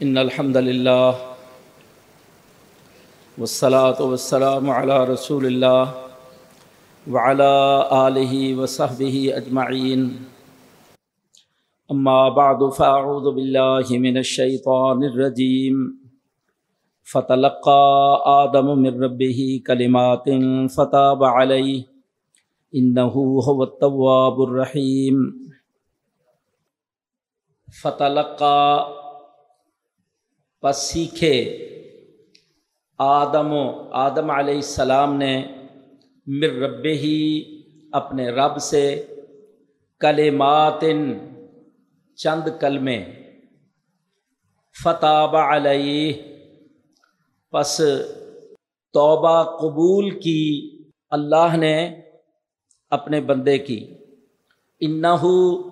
ان الحمد للہ والصلاة والسلام على رسول اللہ وعلى آلہ وصحبہ اجمعین اما بعد فاعوذ باللہ من الشیطان الرجیم فتلقى آدم من ربه كلمات فتاب عليه. إنه هو التواب الرحيم. فتلقى پس سیکھے۔ آدم و آدم علیہ السلام نے مر رب ہی اپنے رب سے کلماتن چند کلمے۔ فتاب علیہ۔ پس توبہ قبول کی۔ اللہ نے اپنے بندے کی۔ انہو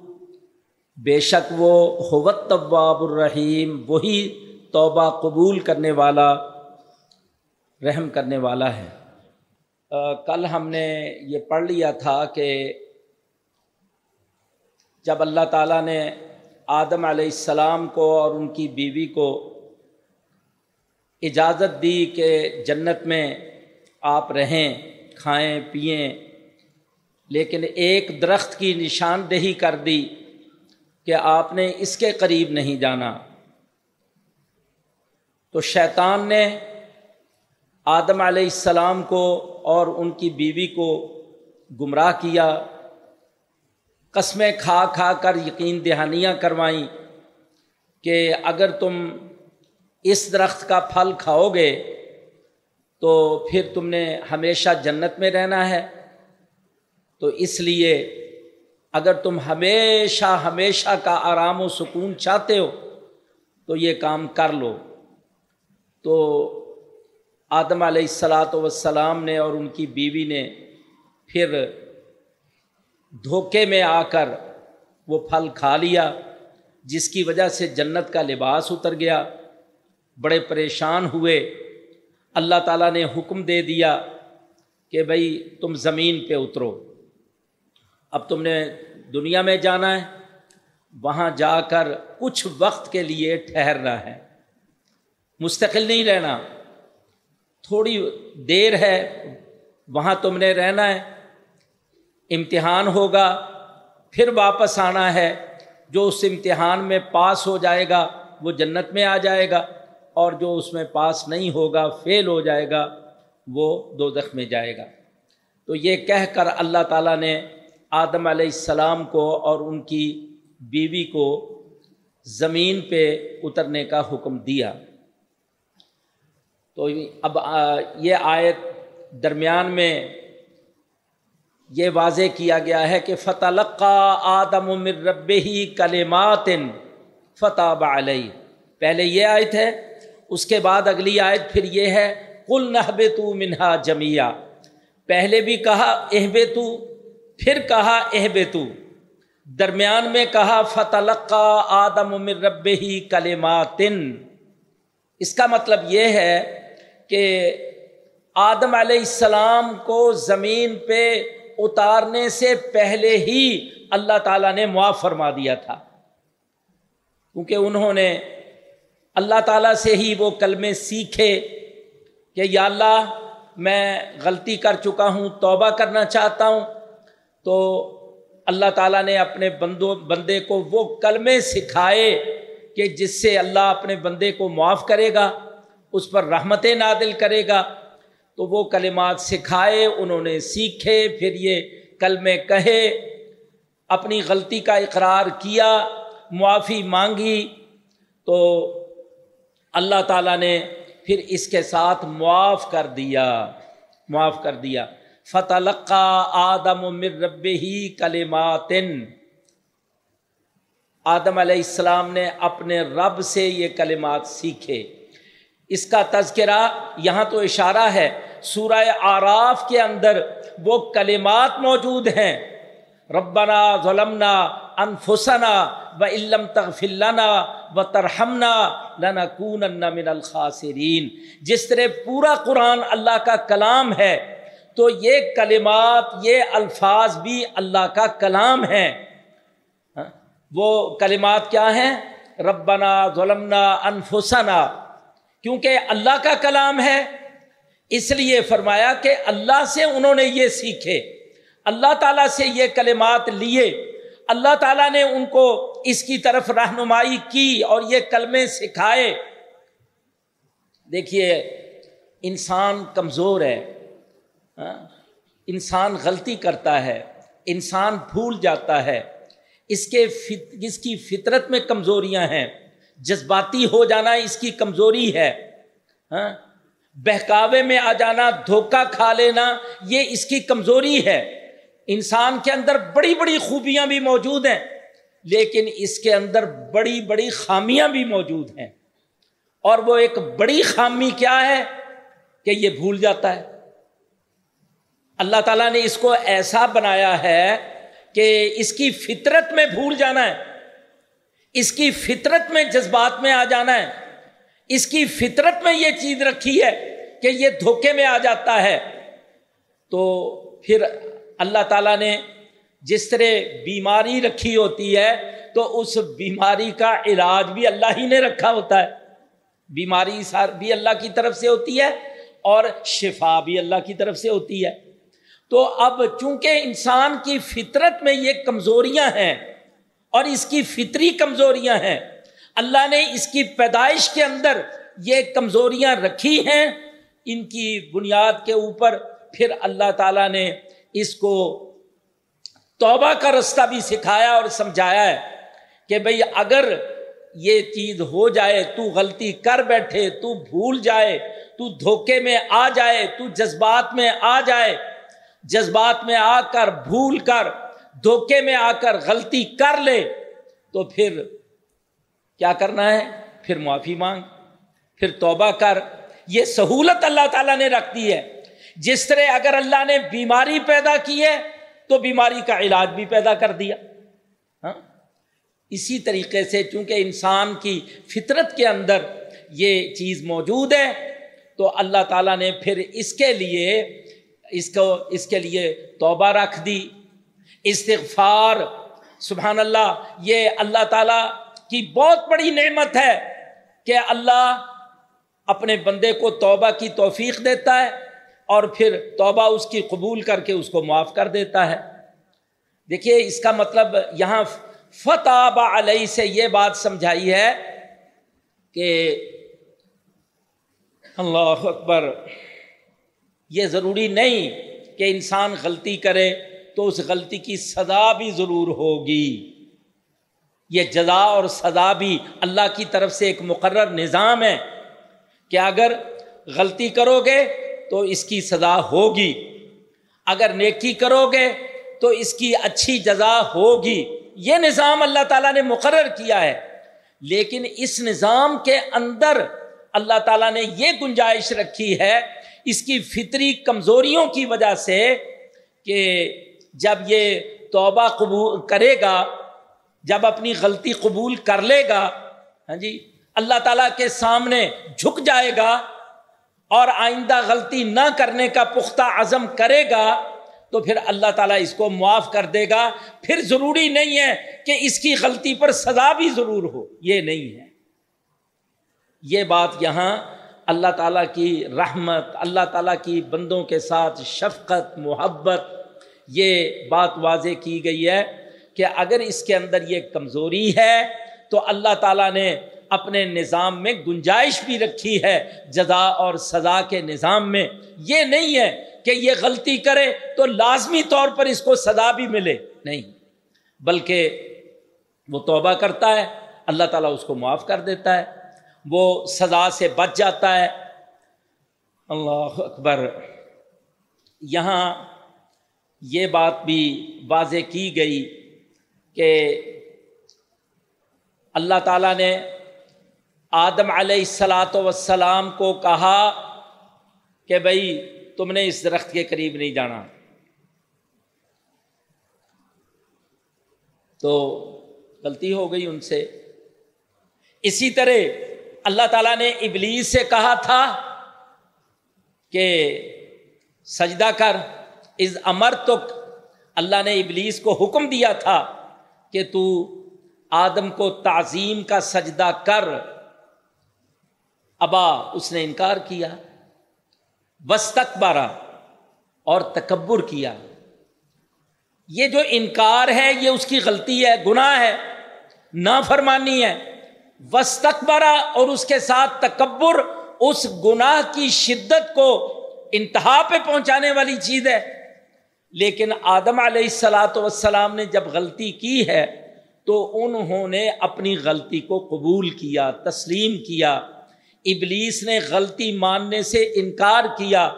بے شک وہ ہوت طواب الرحیم، وہی توبہ قبول کرنے والا، رحم کرنے والا ہے۔ کل ہم نے یہ پڑھ لیا تھا کہ جب اللہ تعالیٰ نے آدم علیہ السلام کو اور ان کی بیوی کو اجازت دی کہ جنت میں آپ رہیں، کھائیں، پئیں، لیکن ایک درخت کی نشاندہی کر دی کہ آپ نے اس کے قریب نہیں جانا۔ تو شیطان نے آدم علیہ السلام کو اور ان کی بیوی کو گمراہ کیا، قسمیں کھا کھا کر یقین دہانیاں کروائیں کہ اگر تم اس درخت کا پھل کھاؤ گے تو پھر تم نے ہمیشہ جنت میں رہنا ہے۔ تو اس لیے اگر تم ہمیشہ ہمیشہ کا آرام و سکون چاہتے ہو تو یہ کام کر لو۔ تو آدم علیہ السلاۃ وسلام نے اور ان کی بیوی نے پھر دھوکے میں آ کر وہ پھل کھا لیا، جس کی وجہ سے جنت کا لباس اتر گیا۔ بڑے پریشان ہوئے۔ اللہ تعالیٰ نے حکم دے دیا کہ بھائی تم زمین پہ اترو۔ اب تم نے دنیا میں جانا ہے، وہاں جا کر کچھ وقت کے لیے ٹھہرنا ہے۔ مستقل نہیں رہنا۔ تھوڑی دیر ہے، وہاں تم نے رہنا ہے، امتحان ہوگا، پھر واپس آنا ہے۔ جو اس امتحان میں پاس ہو جائے گا، وہ جنت میں آ جائے گا۔ اور جو اس میں پاس نہیں ہوگا، فیل ہو جائے گا، وہ دو دخ میں جائے گا۔ تو یہ کہہ کر اللہ تعالیٰ نے آدم علیہ السلام کو اور ان کی بیوی کو زمین پہ اترنے کا حکم دیا۔ تو اب یہ آیت درمیان میں یہ واضح کیا گیا ہے کہ فتح آدم مر رب ہی کلماتن فتح علیہ پہلے یہ آیت ہے، اس کے بعد اگلی آیت پھر یہ ہے کل نہب تو منہا جمیا پہلے بھی کہا اہب تو پھر کہا اہب تو درمیان میں کہا فتح آدم مر رب ہی کلماتن اس کا مطلب یہ ہے کہ آدم علیہ السلام کو زمین پہ اتارنے سے پہلے ہی اللہ تعالیٰ نے معاف فرما دیا تھا۔ کیونکہ انہوں نے اللہ تعالیٰ سے ہی وہ کلمے سیکھے کہ یا اللہ میں غلطی کر چکا ہوں، توبہ کرنا چاہتا ہوں۔ تو اللہ تعالیٰ نے اپنے بندوں، بندے کو وہ کلمے سکھائے کہ جس سے اللہ اپنے بندے کو معاف کرے گا۔ اس پر رحمت نادل کرے گا۔ تو وہ کلمات سکھائے، انہوں نے سیکھے، پھر یہ کلمے کہے، اپنی غلطی کا اقرار کیا، معافی مانگی۔ تو اللہ تعالیٰ نے پھر اس کے ساتھ معاف کر دیا، معاف کر دیا۔ فتح آدم و مر رب ہی کلماتن آدم علیہ السلام نے اپنے رب سے یہ کلمات سیکھے۔ اس کا تذکرہ یہاں تو اشارہ ہے، سورہ آراف کے اندر وہ کلمات موجود ہیں۔ ربنا ظلمنا انفسنا و علم تغفلنا و ترہمنا لنا من الخاسرین۔ جس طرح پورا قرآن اللہ کا کلام ہے، تو یہ کلمات، یہ الفاظ بھی اللہ کا کلام ہے ہاں؟ وہ کلمات کیا ہیں؟ ربنا ظلمنا انفسنا۔ کیونکہ اللہ کا کلام ہے۔ اس لیے فرمایا کہ اللہ سے انہوں نے یہ سیکھے۔ اللہ تعالیٰ سے یہ کلمات لیے۔ اللہ تعالیٰ نے ان کو اس کی طرف رہنمائی کی اور یہ کلمے سکھائے۔ دیکھیے، انسان کمزور ہے۔ ہاں؟ انسان غلطی کرتا ہے۔ انسان بھول جاتا ہے۔ اس کے فت اس کی فطرت میں کمزوریاں ہیں۔ جذباتی ہو جانا اس کی کمزوری ہے۔ ہاں؟ بہکاوے میں آ جانا، دھوکہ کھا لینا، یہ اس کی کمزوری ہے۔ انسان کے اندر بڑی بڑی خوبیاں بھی موجود ہیں، لیکن اس کے اندر بڑی بڑی خامیاں بھی موجود ہیں۔ اور وہ ایک بڑی خامی کیا ہے کہ یہ بھول جاتا ہے۔ اللہ تعالیٰ نے اس کو ایسا بنایا ہے کہ اس کی فطرت میں بھول جانا ہے۔ اس کی فطرت میں جذبات میں آ جانا ہے۔ اس کی فطرت میں یہ چیز رکھی ہے کہ یہ دھوکے میں آ جاتا ہے۔ تو پھر اللہ تعالیٰ نے جس طرح بیماری رکھی ہوتی ہے، تو اس بیماری کا علاج بھی اللہ ہی نے رکھا ہوتا ہے۔ بیماری بھی اللہ کی طرف سے ہوتی ہے اور شفا بھی اللہ کی طرف سے ہوتی ہے۔ تو اب چونکہ انسان کی فطرت میں یہ کمزوریاں ہیں اور اس کی فطری کمزوریاں ہیں۔ اللہ نے اس کی پیدائش کے اندر یہ کمزوریاں رکھی ہیں۔ ان کی بنیاد کے اوپر پھر اللہ تعالیٰ نے اس کو توبہ کا رستہ بھی سکھایا اور سمجھایا ہے کہ بھئی اگر یہ چیز ہو جائے، تو غلطی کر بیٹھے، تو بھول جائے، تو دھوکے میں آ جائے، تو جذبات میں آ جائے۔ جذبات میں آ کر، بھول کر دھوکے میں آ کر غلطی کر لے، تو پھر کیا کرنا ہے؟ پھر معافی مانگ، پھر توبہ کر۔ یہ سہولت اللہ تعالیٰ نے رکھ دی ہے۔ جس طرح اگر اللہ نے بیماری پیدا کی ہے، تو بیماری کا علاج بھی پیدا کر دیا۔ ہاں؟ اسی طریقے سے چونکہ انسان کی فطرت کے اندر یہ چیز موجود ہے، تو اللہ تعالیٰ نے پھر اس کے لیے، اس کو، اس کے لیے توبہ رکھ دی۔ استغفار، سبحان اللہ، یہ اللہ تعالیٰ کی بہت بڑی نعمت ہے کہ اللہ اپنے بندے کو توبہ کی توفیق دیتا ہے اور پھر توبہ اس کی قبول کر کے اس کو معاف کر دیتا ہے۔ دیکھیے، اس کا مطلب یہاں فتح علیہ سے یہ بات سمجھائی ہے کہ اللہ اکبر، یہ ضروری نہیں کہ انسان غلطی کرے۔ تو اس غلطی کی سزا بھی ضرور ہوگی۔ یہ جزا اور سزا بھی اللہ کی طرف سے ایک مقرر نظام ہے کہ اگر غلطی کرو گے تو اس کی سزا ہوگی۔ اگر نیکی کرو گے تو اس کی اچھی جزا ہوگی۔ یہ نظام اللہ تعالیٰ نے مقرر کیا ہے۔ لیکن اس نظام کے اندر اللہ تعالیٰ نے یہ گنجائش رکھی ہے اس کی فطری کمزوریوں کی وجہ سے کہ جب یہ توبہ قبول کرے گا، جب اپنی غلطی قبول کر لے گا ہاں جی اللہ تعالیٰ کے سامنے جھک جائے گا اور آئندہ غلطی نہ کرنے کا پختہ عزم کرے گا، تو پھر اللہ تعالیٰ اس کو معاف کر دے گا۔ پھر ضروری نہیں ہے کہ اس کی غلطی پر سزا بھی ضرور ہو، یہ نہیں ہے۔ یہ بات یہاں اللہ تعالیٰ کی رحمت، اللہ تعالیٰ کی بندوں کے ساتھ شفقت، محبت یہ بات واضح کی گئی ہے کہ اگر اس کے اندر یہ کمزوری ہے تو اللہ تعالیٰ نے اپنے نظام میں گنجائش بھی رکھی ہے جزا اور سزا کے نظام میں۔ یہ نہیں ہے کہ یہ غلطی کرے تو لازمی طور پر اس کو سزا بھی ملے۔ نہیں، بلکہ وہ توبہ کرتا ہے، اللہ تعالیٰ اس کو معاف کر دیتا ہے، وہ سزا سے بچ جاتا ہے۔ اللہ اکبر، یہاں یہ بات بھی واضح کی گئی کہ اللہ تعالیٰ نے آدم علیہ السلاۃ وسلام کو کہا کہ بھائی تم نے اس درخت کے قریب نہیں جانا۔ تو غلطی ہو گئی ان سے۔ اسی طرح اللہ تعالیٰ نے ابلیس سے کہا تھا کہ سجدہ کر۔ از امر تو اللہ نے ابلیس کو حکم دیا تھا کہ تو آدم کو تعظیم کا سجدہ کر۔ ابا، اس نے انکار کیا۔ وسط بارہ اور تکبر کیا۔ یہ جو انکار ہے، یہ اس کی غلطی ہے، گناہ ہے نا فرمانی ہے۔ وسطبرا اور اس کے ساتھ تکبر، اس گناہ کی شدت کو انتہا پہ پہنچانے والی چیز ہے۔ لیکن آدم علیہ السلاۃ وسلام نے جب غلطی کی ہے تو انہوں نے اپنی غلطی کو قبول کیا، تسلیم کیا۔ ابلیس نے غلطی ماننے سے انکار کیا۔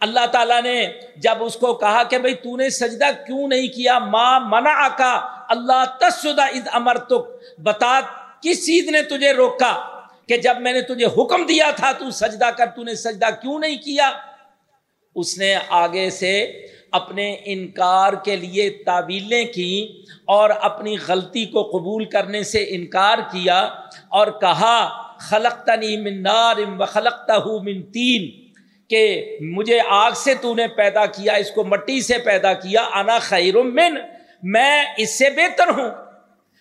اللہ تعالیٰ نے جب اس کو کہا کہ بھائی تو نے سجدہ کیوں نہیں کیا؟ ماں منا کا اللہ تسدہ از امر تک بتا کس چیز نے تجھے روکا کہ جب میں نے تجھے حکم دیا تھا تو سجدہ کر، تو نے سجدہ کیوں نہیں کیا؟ اس نے آگے سے اپنے انکار کے لیے تعویلیں کی اور اپنی غلطی کو قبول کرنے سے انکار کیا اور کہا خلق من نار و خلقتا من تین، کہ مجھے آگ سے تو نے پیدا کیا، اس کو مٹی سے پیدا کیا، انا خیر من، میں اس سے بہتر ہوں۔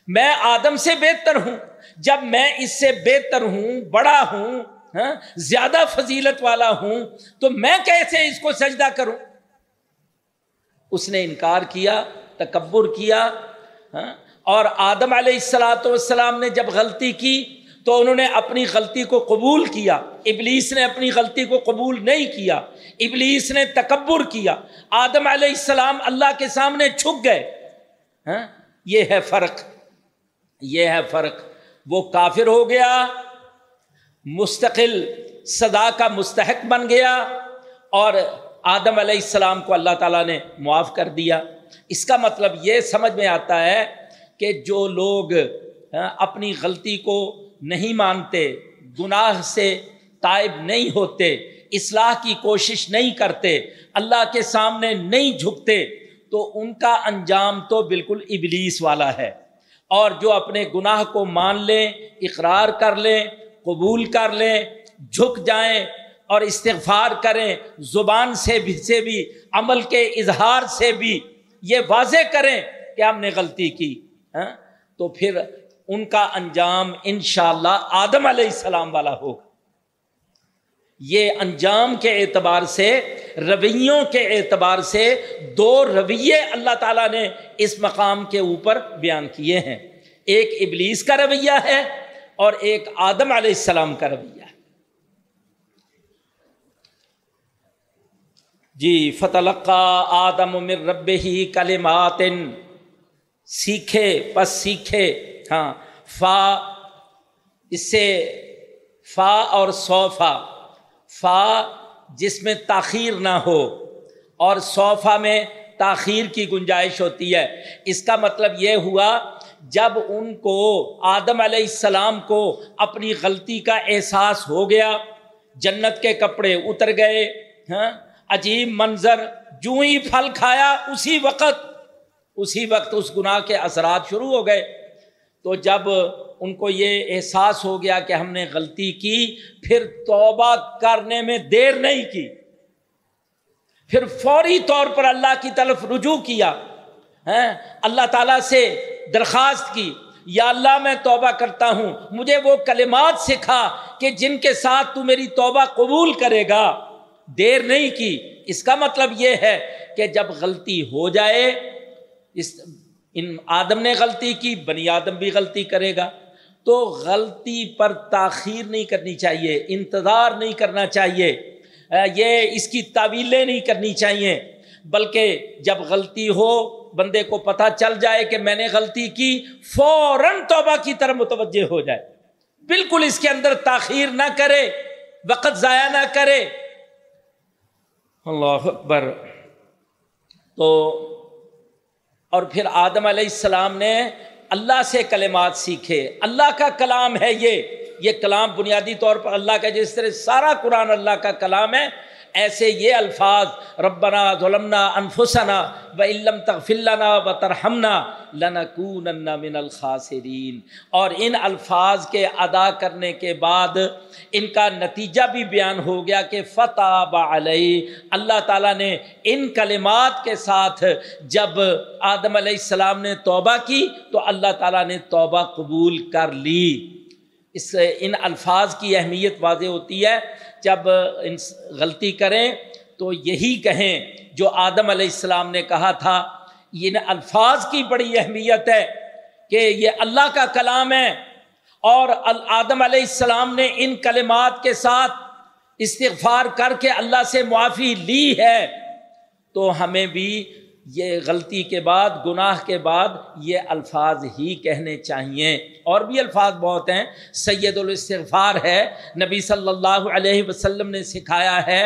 میں آدم سے بہتر ہوں۔ جب میں اس سے بہتر ہوں، بڑا ہوں ہاں، زیادہ فضیلت والا ہوں، تو میں کیسے اس کو سجدہ کروں؟ اس نے انکار کیا، تکبر کیا ہاں؟ اور آدم علیہ السلاۃ والسلام نے جب غلطی کی تو انہوں نے اپنی غلطی کو قبول کیا۔ ابلیس نے اپنی غلطی کو قبول نہیں کیا۔ ابلیس نے تکبر کیا۔ آدم علیہ السلام اللہ کے سامنے چھک گئے۔ ہاں؟ یہ ہے فرق۔ یہ ہے فرق۔ وہ کافر ہو گیا، مستقل، صدا کا مستحق بن گیا اور آدم علیہ السلام کو اللہ تعالیٰ نے معاف کر دیا۔ اس کا مطلب یہ سمجھ میں آتا ہے کہ جو لوگ ہاں، اپنی غلطی کو نہیں مانتے، گناہ سے تائب نہیں ہوتے، اصلاح کی کوشش نہیں کرتے، اللہ کے سامنے نہیں جھکتے، تو ان کا انجام تو بالکل ابلیس والا ہے۔ اور جو اپنے گناہ کو مان لیں، اقرار کر لیں، قبول کر لیں، جھک جائیں اور استغفار کریں، زبان سے بھی سے بھی، عمل کے اظہار سے بھی یہ واضح کریں کہ ہم نے غلطی کی ہاں؟ تو پھر ان کا انجام انشاءاللہ اللہ آدم علیہ السلام والا ہوگا۔ یہ انجام کے اعتبار سے، رویوں کے اعتبار سے دو رویے اللہ تعالیٰ نے اس مقام کے اوپر بیان کیے ہیں۔ ایک ابلیس کا رویہ ہے اور ایک آدم علیہ السلام کا رویہ ہے۔ جی فتح آدم مر رب ہی کلمات سیکھے، پس سیکھے ہاں فا، اس سے فا اور صوفا فا۔ جس میں تاخیر نہ ہو، اور صوفہ میں تاخیر کی گنجائش ہوتی ہے۔ اس کا مطلب یہ ہوا، جب ان کو، آدم علیہ السلام کو اپنی غلطی کا احساس ہو گیا، جنت کے کپڑے اتر گئے ہاں عجیب منظر جو ہی پھل کھایا اسی وقت اسی وقت اس گناہ کے اثرات شروع ہو گئے۔ تو جب ان کو یہ احساس ہو گیا کہ ہم نے غلطی کی، پھر توبہ کرنے میں دیر نہیں کی۔ پھر فوری طور پر اللہ کی طرف رجوع کیا ہاں، اللہ تعالیٰ سے درخواست کی، یا اللہ میں توبہ کرتا ہوں، مجھے وہ کلمات سکھا کہ جن کے ساتھ تو میری توبہ قبول کرے گا۔ دیر نہیں کی۔ اس کا مطلب یہ ہے کہ جب غلطی ہو جائے، اس ان آدم نے غلطی کی، بنی آدم بھی غلطی کرے گا۔ تو غلطی پر تاخیر نہیں کرنی چاہیے، انتظار نہیں کرنا چاہیے۔ یہ اس کی تعویلیں نہیں کرنی چاہیے، بلکہ جب غلطی ہو، بندے کو پتہ چل جائے کہ میں نے غلطی کی، فوراً توبہ کی طرف متوجہ ہو جائے۔ بالکل اس کے اندر تاخیر نہ کرے، وقت ضائع نہ کرے۔ اللہ اکبر۔ تو اور پھر آدم علیہ السلام نے اللہ سے کلمات سیکھے۔ اللہ کا کلام ہے یہ۔ یہ کلام بنیادی طور پر اللہ کا جس طرح سارا قرآن اللہ کا کلام ہے۔ ایسے یہ الفاظ، ربنا ظلمنا انفسنا و علم تغفلنا و ترہمنا لنکون من الخاسرین۔ اور ان الفاظ کے ادا کرنے کے بعد ان کا نتیجہ بھی بیان ہو گیا کہ فتح علیہ اللہ تعالیٰ نے ان کلمات کے ساتھ جب آدم علیہ السلام نے توبہ کی تو اللہ تعالیٰ نے توبہ قبول کر لی۔ اس ان الفاظ کی اہمیت واضح ہوتی ہے۔ جب غلطی کریں تو یہی کہیں جو آدم علیہ السلام نے کہا تھا۔ ان الفاظ کی بڑی اہمیت ہے کہ یہ اللہ کا کلام ہے اور آدم علیہ السلام نے ان کلمات کے ساتھ استغفار کر کے اللہ سے معافی لی ہے۔ تو ہمیں بھی یہ غلطی کے بعد، گناہ کے بعد یہ الفاظ ہی کہنے چاہیے۔ اور بھی الفاظ بہت ہیں۔ سید الاستغفار ہے، نبی صلی اللہ علیہ وسلم نے سکھایا ہے۔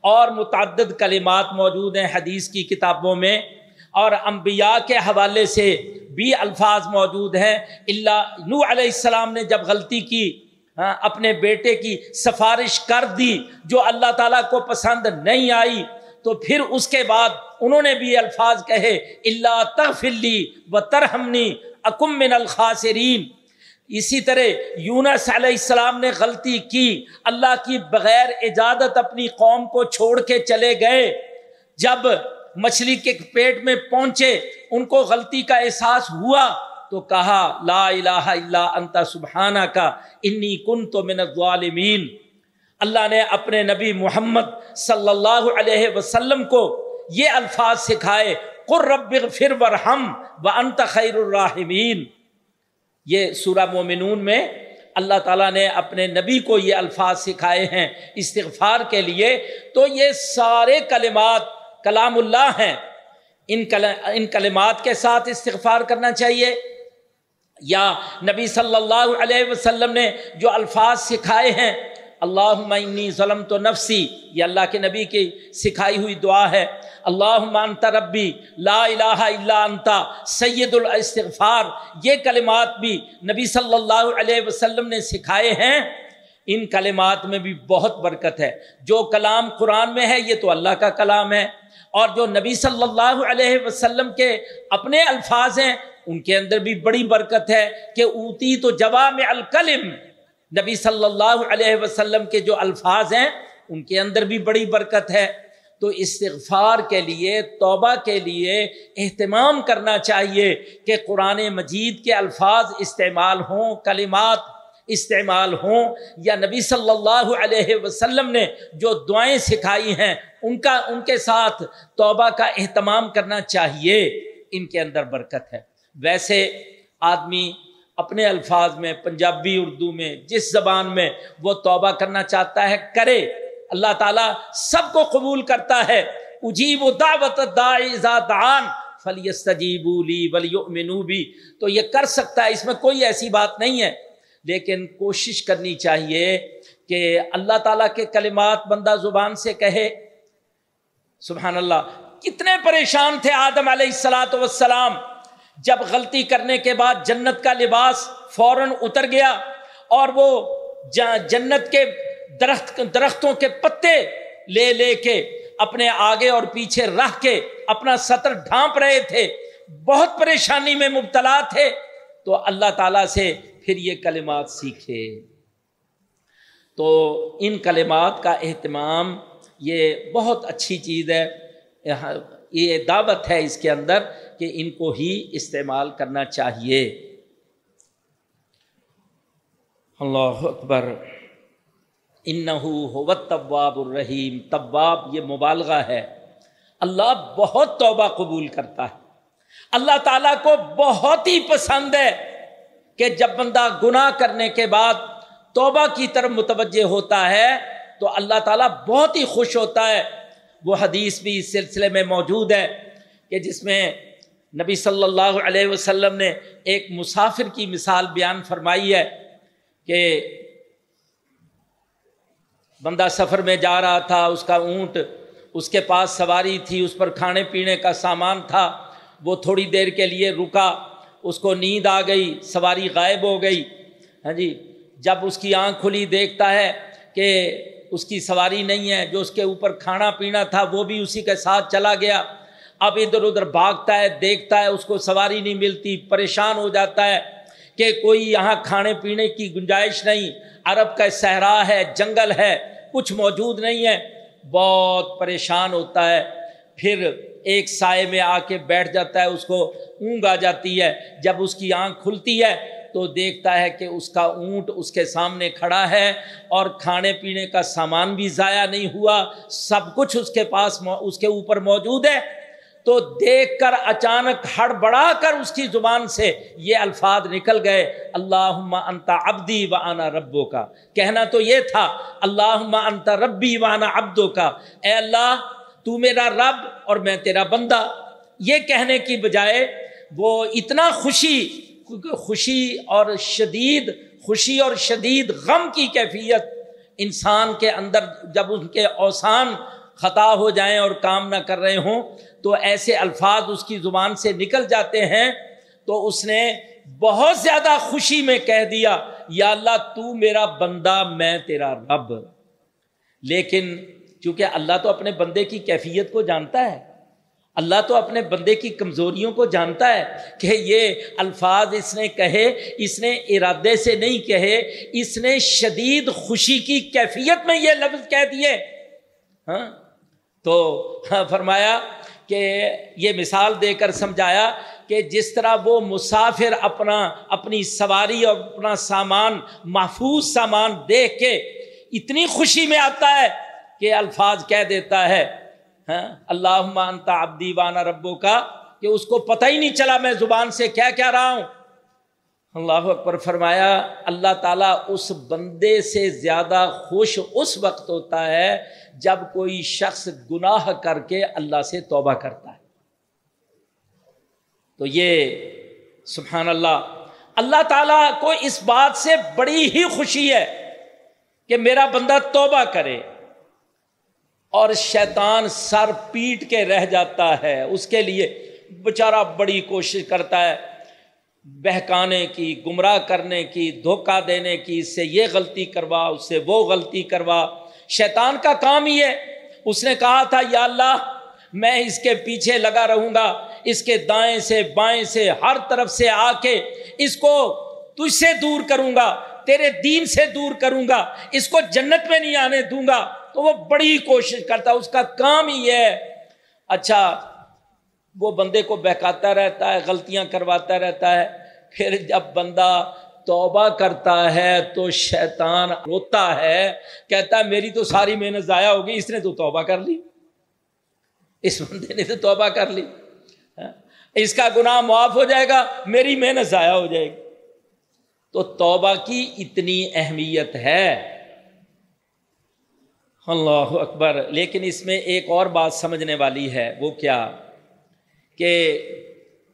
اور متعدد کلمات موجود ہیں حدیث کی کتابوں میں۔ اور انبیاء کے حوالے سے بھی الفاظ موجود ہیں۔ اللہ نو علیہ السلام نے جب غلطی کی ہاں، اپنے بیٹے کی سفارش کر دی، جو اللہ تعالیٰ کو پسند نہیں آئی تو پھر اس کے بعد انہوں نے بھی الفاظ کہے اللہ تغفلی و ترہمنی اکم من الخاسرین اسی طرح یونس علیہ السلام نے غلطی کی، اللہ کی بغیر اجازت اپنی قوم کو چھوڑ کے چلے گئے۔ جب مچھلی کے پیٹ میں پہنچے، ان کو غلطی کا احساس ہوا تو کہا، لا الہ الا انت سبحانہ کا انی کن تو من الظالمین. اللہ نے اپنے نبی محمد صلی اللہ علیہ وسلم کو یہ الفاظ سکھائے قرب فر ورحم و انت خیر الراحمین یہ سورہ مومنون میں اللہ تعالیٰ نے اپنے نبی کو یہ الفاظ سکھائے ہیں استغفار کے لیے۔ تو یہ سارے کلمات کلام اللہ ہیں۔ ان ان کلمات کے ساتھ استغفار کرنا چاہیے۔ یا نبی صلی اللہ علیہ وسلم نے جو الفاظ سکھائے ہیں اللہ انی ظلم تو نفسی، یہ اللہ کے نبی کی سکھائی ہوئی دعا ہے۔ اللہ انت ربی، لا الہ الا انتا سید الاستغفار۔ یہ کلمات بھی نبی صلی اللہ علیہ وسلم نے سکھائے ہیں۔ ان کلمات میں بھی بہت برکت ہے۔ جو کلام قرآن میں ہے، یہ تو اللہ کا کلام ہے۔ اور جو نبی صلی اللہ علیہ وسلم کے اپنے الفاظ ہیں، ان کے اندر بھی بڑی برکت ہے کہ اوتی تو جواب الکلم۔ نبی صلی اللہ علیہ وسلم کے جو الفاظ ہیں، ان کے اندر بھی بڑی برکت ہے۔ تو استغفار کے لیے، توبہ کے لیے اہتمام کرنا چاہیے کہ قرآن مجید کے الفاظ استعمال ہوں، کلمات استعمال ہوں۔ یا نبی صلی اللہ علیہ وسلم نے جو دعائیں سکھائی ہیں، ان کا، ان کے ساتھ توبہ کا اہتمام کرنا چاہیے۔ ان کے اندر برکت ہے۔ ویسے آدمی اپنے الفاظ میں، پنجابی، اردو میں، جس زبان میں وہ توبہ کرنا چاہتا ہے، کرے۔ اللہ تعالیٰ سب کو قبول کرتا ہے۔ اجیب و دعوت دعان بھی تو یہ کر سکتا ہے، اس میں کوئی ایسی بات نہیں ہے۔ لیکن کوشش کرنی چاہیے کہ اللہ تعالیٰ کے کلمات بندہ زبان سے کہے۔ سبحان اللہ، کتنے پریشان تھے آدم علیہ السلاۃ وسلام جب غلطی کرنے کے بعد جنت کا لباس فوراً اتر گیا اور وہ جنت کے درخت درختوں کے پتے لے لے کے اپنے آگے اور پیچھے رہ کے اپنا سطر ڈھانپ رہے تھے۔ بہت پریشانی میں مبتلا تھے۔ تو اللہ تعالی سے پھر یہ کلمات سیکھے۔ تو ان کلمات کا اہتمام یہ بہت اچھی چیز ہے۔ یہ دعوت ہے اس کے اندر کہ ان کو ہی استعمال کرنا چاہیے۔ اللہ اکبر۔ انحو وہ حدیث بھی اس سلسلے میں موجود ہے کہ جس میں نبی صلی اللہ علیہ وسلم نے ایک مسافر کی مثال بیان فرمائی ہے کہ بندہ سفر میں جا رہا تھا، اس کا اونٹ اس کے پاس سواری تھی، اس پر کھانے پینے کا سامان تھا، وہ تھوڑی دیر کے لیے رکا، اس کو نیند آ گئی، سواری غائب ہو گئی۔ ہاں جی جب اس کی آنکھ کھلی، دیکھتا ہے کہ اس کی سواری نہیں ہے، جو اس کے اوپر کھانا پینا تھا، وہ بھی اسی کے ساتھ چلا گیا۔ اب ادھر ادھر بھاگتا ہے، دیکھتا ہے، اس کو سواری نہیں ملتی۔ پریشان ہو جاتا ہے کہ کوئی یہاں کھانے پینے کی گنجائش نہیں۔ عرب کا صحرا ہے، جنگل ہے، کچھ موجود نہیں ہے۔ بہت پریشان ہوتا ہے۔ پھر ایک سائے میں آ کے بیٹھ جاتا ہے، اس کو اونگ آ جاتی ہے۔ جب اس کی آنکھ کھلتی ہے تو دیکھتا ہے کہ اس کا اونٹ اس کے سامنے کھڑا ہے اور کھانے پینے کا سامان بھی ضائع نہیں ہوا، سب کچھ اس کے پاس اس کے اوپر موجود ہے۔ تو دیکھ کر اچانک ہڑ بڑا کر اس کی زبان سے یہ الفاظ نکل گئے۔ اللہ انتا ابدی و آنا ربو کا کہنا تو یہ تھا اللہ انتا ربی و آنا ابدو کا اے اللہ، تو میرا رب اور میں تیرا بندہ۔ یہ کہنے کی بجائے وہ اتنا خوشی خوشی اور شدید، خوشی اور شدید غم کی کیفیت انسان کے اندر جب ان کے اوسان خطا ہو جائیں اور کام نہ کر رہے ہوں، تو ایسے الفاظ اس کی زبان سے نکل جاتے ہیں، تو اس نے بہت زیادہ خوشی میں کہہ دیا، یا اللہ تو میرا بندہ، میں تیرا رب۔ لیکن چونکہ اللہ تو اپنے بندے کی کیفیت کو جانتا ہے اللہ تو اپنے بندے کی کمزوریوں کو جانتا ہے کہ یہ الفاظ اس نے کہے، اس نے ارادے سے نہیں کہے، اس نے شدید خوشی کی کیفیت میں یہ لفظ کہہ دیے۔ ہاں؟ تو ہاں فرمایا کہ یہ مثال دے کر سمجھایا کہ جس طرح وہ مسافر اپنا، اپنی سواری اور اپنا سامان، محفوظ سامان دیکھ کے اتنی خوشی میں آتا ہے کہ الفاظ کہہ دیتا ہے۔ ہاں؟ اللہ انتا ابدی وانا ربو کا کہ اس کو پتہ ہی نہیں چلا میں زبان سے کیا کیا رہا ہوں۔ اللہ اکبر فرمایا، اللہ تعالیٰ اس بندے سے زیادہ خوش اس وقت ہوتا ہے جب کوئی شخص گناہ کر کے اللہ سے توبہ کرتا ہے۔ تو یہ سبحان اللہ اللہ تعالیٰ کو اس بات سے بڑی ہی خوشی ہے کہ میرا بندہ توبہ کرے۔ اور شیطان سر پیٹ کے رہ جاتا ہے۔ اس کے لیے بیچارہ بڑی کوشش کرتا ہے بہکانے کی، گمراہ کرنے کی، دھوکہ دینے کی، اس سے یہ غلطی کروا، اس سے وہ غلطی کروا۔ شیطان کا کام ہی ہے۔ اس نے کہا تھا، یا اللہ، میں اس کے پیچھے لگا رہوں گا۔ اس کے دائیں سے بائیں سے ہر طرف سے آ کے اس کو تجھ سے دور کروں گا، تیرے دین سے دور کروں گا۔ اس کو جنت میں نہیں آنے دوں گا۔ تو وہ بڑی کوشش کرتا ہے اس کا کام ہی ہے۔ اچھا وہ بندے کو بہکاتا رہتا ہے، غلطیاں کرواتا رہتا ہے، پھر جب بندہ توبہ کرتا ہے تو شیطان روتا ہے، کہتا ہے، میری تو ساری محنت ضائع ہوگی اس نے تو توبہ کر لی۔ اس بندے نے تو توبہ کر لی۔ اس کا گناہ معاف ہو جائے گا، میری محنت ضائع ہو جائے گی۔ تو توبہ کی اتنی اہمیت ہے۔ اللہ اکبر، لیکن اس میں ایک اور بات سمجھنے والی ہے، وہ کیا؟ کہ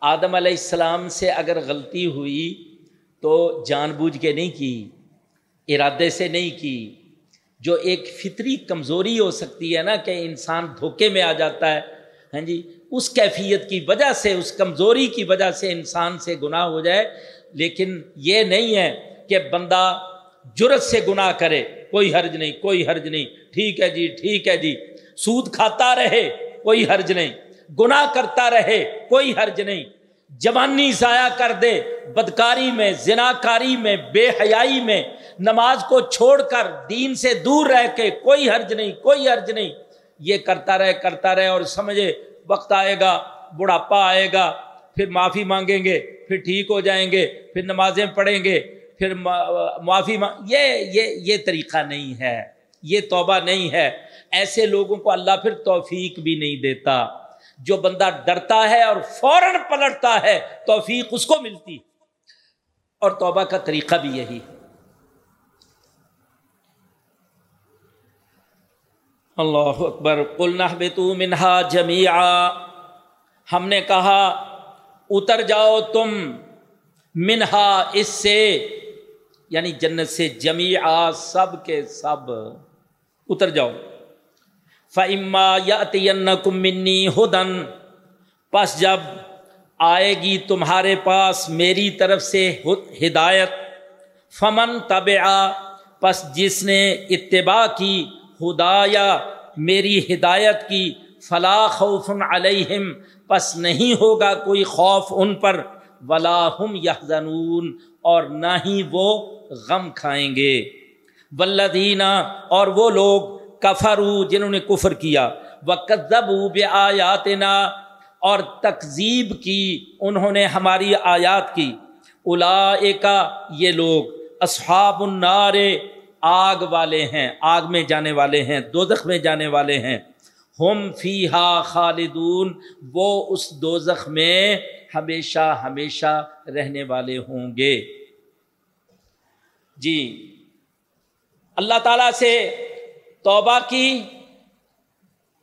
آدم علیہ السلام سے اگر غلطی ہوئی تو جان بوجھ کے نہیں کی، ارادے سے نہیں کی۔ جو ایک فطری کمزوری ہو سکتی ہے نا، کہ انسان دھوکے میں آ جاتا ہے۔ ہاں جی اس کیفیت کی وجہ سے، اس کمزوری کی وجہ سے انسان سے گناہ ہو جائے۔ لیکن یہ نہیں ہے کہ بندہ جرت سے گناہ کرے۔ کوئی حرج نہیں، کوئی حرج نہیں۔ ٹھیک ہے جی ٹھیک ہے جی۔ سود کھاتا رہے، کوئی حرج نہیں۔ گناہ کرتا رہے، کوئی حرج نہیں۔ جوانی ضائع کر دے، بدکاری میں زنا کاری میں، بے حیائی میں۔ نماز کو چھوڑ کر دین سے دور رہ کے کوئی حرج نہیں، کوئی حرج نہیں۔ یہ کرتا رہے کرتا رہے اور سمجھے، وقت آئے گا، بڑھاپا آئے گا۔ پھر معافی مانگیں گے، پھر ٹھیک ہو جائیں گے، پھر نمازیں پڑھیں گے۔ پھر معافی یہ یہ یہ طریقہ نہیں ہے، یہ توبہ نہیں ہے۔ ایسے لوگوں کو اللہ پھر توفیق بھی نہیں دیتا۔ جو بندہ ڈرتا ہے اور فوراً پلٹتا ہے، توفیق اس کو ملتی۔ اور توبہ کا طریقہ بھی یہی۔ اللہ اکبر قلنا تو منہا جمیا ہم نے کہا، اتر جاؤ تم منہا اس سے۔ یعنی جنت سے جمی سب کے سب اتر جاؤ۔ فعما یا منی ہدن پس جب آئے گی تمہارے پاس میری طرف سے ہدایت۔ فمن طب پس جس نے اتباع کی ہدایا میری ہدایت کی، فلا خوف علیہم پس نہیں ہوگا کوئی خوف ان پر۔ ولا ہم یحزنون اور نہ ہی وہ غم کھائیں گے۔ ولدینہ اور وہ لوگ کفرو جنہوں نے کفر کیا۔ وہ کدب بے آیات اور تکذیب کی انہوں نے ہماری آیات کی۔ الا یہ لوگ اصحاب النار، آگ والے ہیں، آگ میں جانے والے ہیں، دوزخ میں جانے والے ہیں۔ ہم فی ہا خالدون، وہ اس دوزخ میں ہمیشہ ہمیشہ رہنے والے ہوں گے۔ جی۔ اللہ تعالیٰ سے توبہ کی۔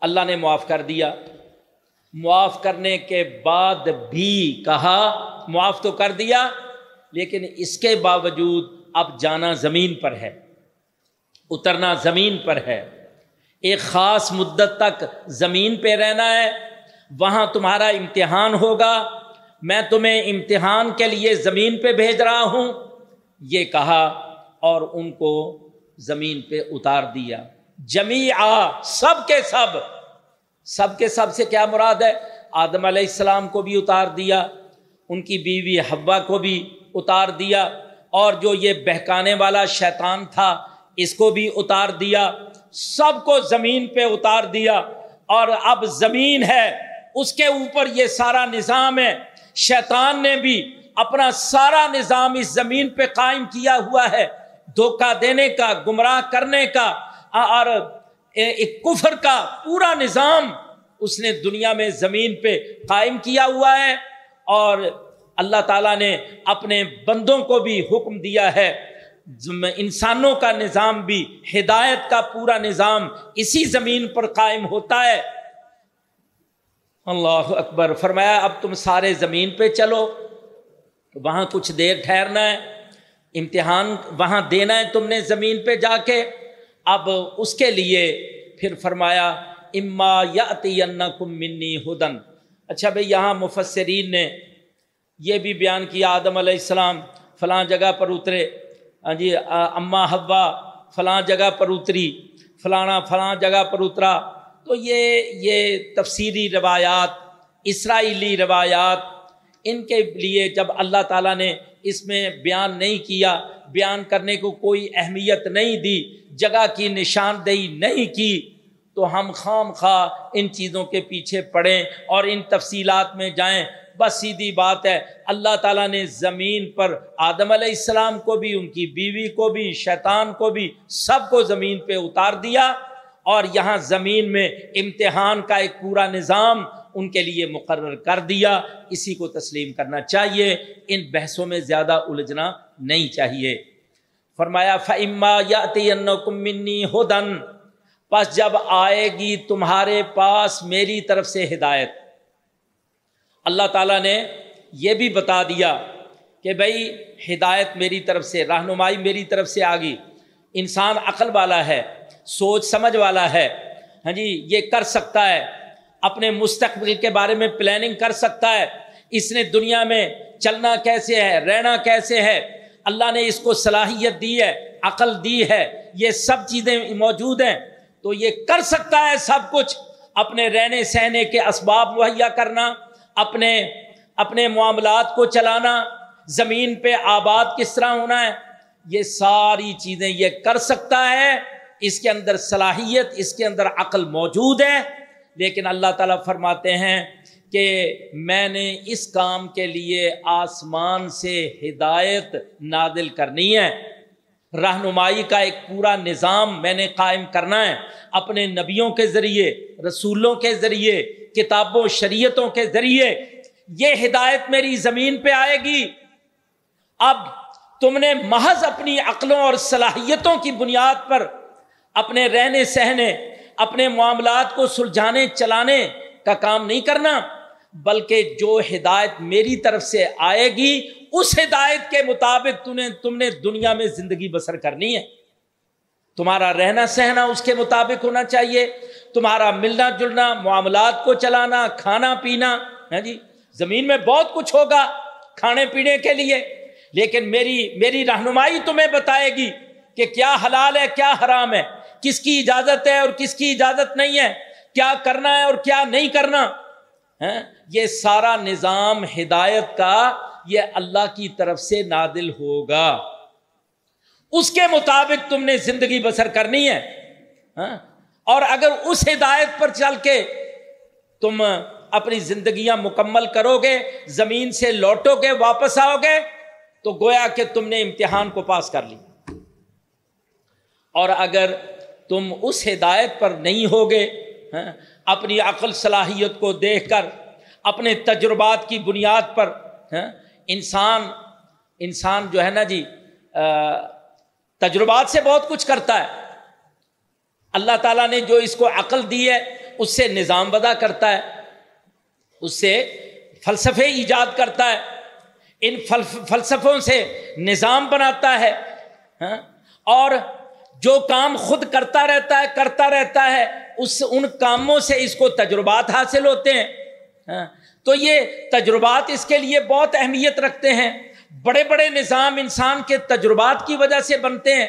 اللہ نے معاف کر دیا۔ معاف کرنے کے بعد بھی کہا، معاف تو کر دیا، لیکن اس کے باوجود اب جانا زمین پر ہے، اترنا زمین پر ہے۔ ایک خاص مدت تک زمین پہ رہنا ہے، وہاں تمہارا امتحان ہوگا۔ میں تمہیں امتحان کے لیے زمین پہ بھیج رہا ہوں۔ یہ کہا اور ان کو زمین پہ اتار دیا۔ جمی آ سب کے سب۔ سب کے سب سے کیا مراد ہے؟ آدم علیہ السلام کو بھی اتار دیا، ان کی بیوی حوا کو بھی اتار دیا، اور جو یہ بہکانے والا شیطان تھا، اس کو بھی اتار دیا۔ سب کو زمین پہ اتار دیا۔ اور اب زمین ہے، اس کے اوپر یہ سارا نظام ہے۔ شیطان نے بھی اپنا سارا نظام اس زمین پہ قائم کیا ہوا ہے۔ دھوکہ دینے کا، گمراہ کرنے کا، اور ایک کفر کا پورا نظام اس نے دنیا میں زمین پہ قائم کیا ہوا ہے۔ اور اللہ تعالیٰ نے اپنے بندوں کو بھی حکم دیا ہے۔ انسانوں کا نظام بھی، ہدایت کا پورا نظام اسی زمین پر قائم ہوتا ہے۔ اللہ اکبر، فرمایا، اب تم سارے زمین پہ چلو، وہاں کچھ دیر ٹھہرنا ہے، امتحان وہاں دینا ہے تم نے زمین پہ جا کے۔ اب اس کے لیے پھر فرمایا، اما یا منی ہدن اچھا بھائی، یہاں مفسرین نے یہ بھی بیان کیا، آدم علیہ السلام فلاں جگہ پر اترے۔ ہاں جی اماں ہوا فلاں جگہ پر اتری، فلانا فلاں جگہ پر اترا۔ تو یہ یہ تفسیری روایات، اسرائیلی روایات، ان کے لیے جب اللہ تعالیٰ نے اس میں بیان نہیں کیا، بیان کرنے کو کوئی اہمیت نہیں دی، جگہ کی نشاندہی نہیں کی، تو ہم خام خواہ ان چیزوں کے پیچھے پڑیں اور ان تفصیلات میں جائیں۔ بس سیدھی بات ہے، اللہ تعالیٰ نے زمین پر آدم علیہ السلام کو بھی، ان کی بیوی کو بھی، شیطان کو بھی، سب کو زمین پہ اتار دیا۔ اور یہاں زمین میں امتحان کا ایک پورا نظام ان کے لیے مقرر کر دیا۔ اسی کو تسلیم کرنا چاہیے۔ ان بحثوں میں زیادہ الجھنا نہیں چاہیے۔ فرمایا فعما یا منی ہدن پس جب آئے گی تمہارے پاس میری طرف سے ہدایت۔ اللہ تعالیٰ نے یہ بھی بتا دیا کہ بھائی ہدایت میری طرف سے، رہنمائی میری طرف سے آ گئی انسان عقل والا ہے۔ سوچ سمجھ والا ہے۔ ہاں جی یہ کر سکتا ہے۔ اپنے مستقبل کے بارے میں پلاننگ کر سکتا ہے۔ اس نے دنیا میں چلنا کیسے ہے، رہنا کیسے ہے۔ اللہ نے اس کو صلاحیت دی ہے، عقل دی ہے۔ یہ سب چیزیں موجود ہیں۔ تو یہ کر سکتا ہے سب کچھ۔ اپنے رہنے سہنے کے اسباب مہیا کرنا، اپنے اپنے معاملات کو چلانا۔ زمین پہ آباد کس طرح ہونا ہے؟ یہ ساری چیزیں یہ کر سکتا ہے۔ اس کے اندر صلاحیت، اس کے اندر عقل موجود ہے، لیکن اللہ تعالیٰ فرماتے ہیں کہ میں نے اس کام کے لیے آسمان سے ہدایت نادل کرنی ہے۔ رہنمائی کا ایک پورا نظام میں نے قائم کرنا ہے۔ اپنے نبیوں کے ذریعے، رسولوں کے ذریعے، کتابوں، شریعتوں کے ذریعے یہ ہدایت میری زمین پہ آئے گی۔ اب تم نے محض اپنی عقلوں اور صلاحیتوں کی بنیاد پر اپنے رہنے سہنے، اپنے معاملات کو سلجھانے، چلانے کا کام نہیں کرنا، بلکہ جو ہدایت میری طرف سے آئے گی، اس ہدایت کے مطابق تم نے تم نے دنیا میں زندگی بسر کرنی ہے۔ تمہارا رہنا سہنا اس کے مطابق ہونا چاہیے، تمہارا ملنا جلنا، معاملات کو چلانا، کھانا پینا ہے جی زمین میں بہت کچھ ہوگا کھانے پینے کے لیے، لیکن میری میری رہنمائی تمہیں بتائے گی کہ کیا حلال ہے، کیا حرام ہے۔ کس کی اجازت ہے اور کس کی اجازت نہیں ہے؟ کیا کرنا ہے اور کیا نہیں کرنا؟ ہاں؟ یہ سارا نظام ہدایت کا یہ اللہ کی طرف سے نادل ہوگا۔ اس کے مطابق تم نے زندگی بسر کرنی ہے۔ ہاں؟ اور اگر اس ہدایت پر چل کے تم اپنی زندگیاں مکمل کرو گے زمین سے لوٹو گے واپس آؤ گے تو گویا کہ تم نے امتحان کو پاس کر لی۔ اور اگر تم اس ہدایت پر نہیں ہوگے ہاں، اپنی عقل صلاحیت کو دیکھ کر، اپنے تجربات کی بنیاد پر ہاں، انسان انسان جو ہے نا جی تجربات سے بہت کچھ کرتا ہے۔ اللہ تعالیٰ نے جو اس کو عقل دی ہے، اس سے نظام بدا کرتا ہے، اس سے فلسفے ایجاد کرتا ہے۔ ان فلسفوں سے نظام بناتا ہے ہاں، اور جو کام خود کرتا رہتا ہے، کرتا رہتا ہے، اس، ان کاموں سے اس کو تجربات حاصل ہوتے ہیں۔ ہاں، تو یہ تجربات اس کے لیے بہت اہمیت رکھتے ہیں۔ بڑے بڑے نظام انسان کے تجربات کی وجہ سے بنتے ہیں۔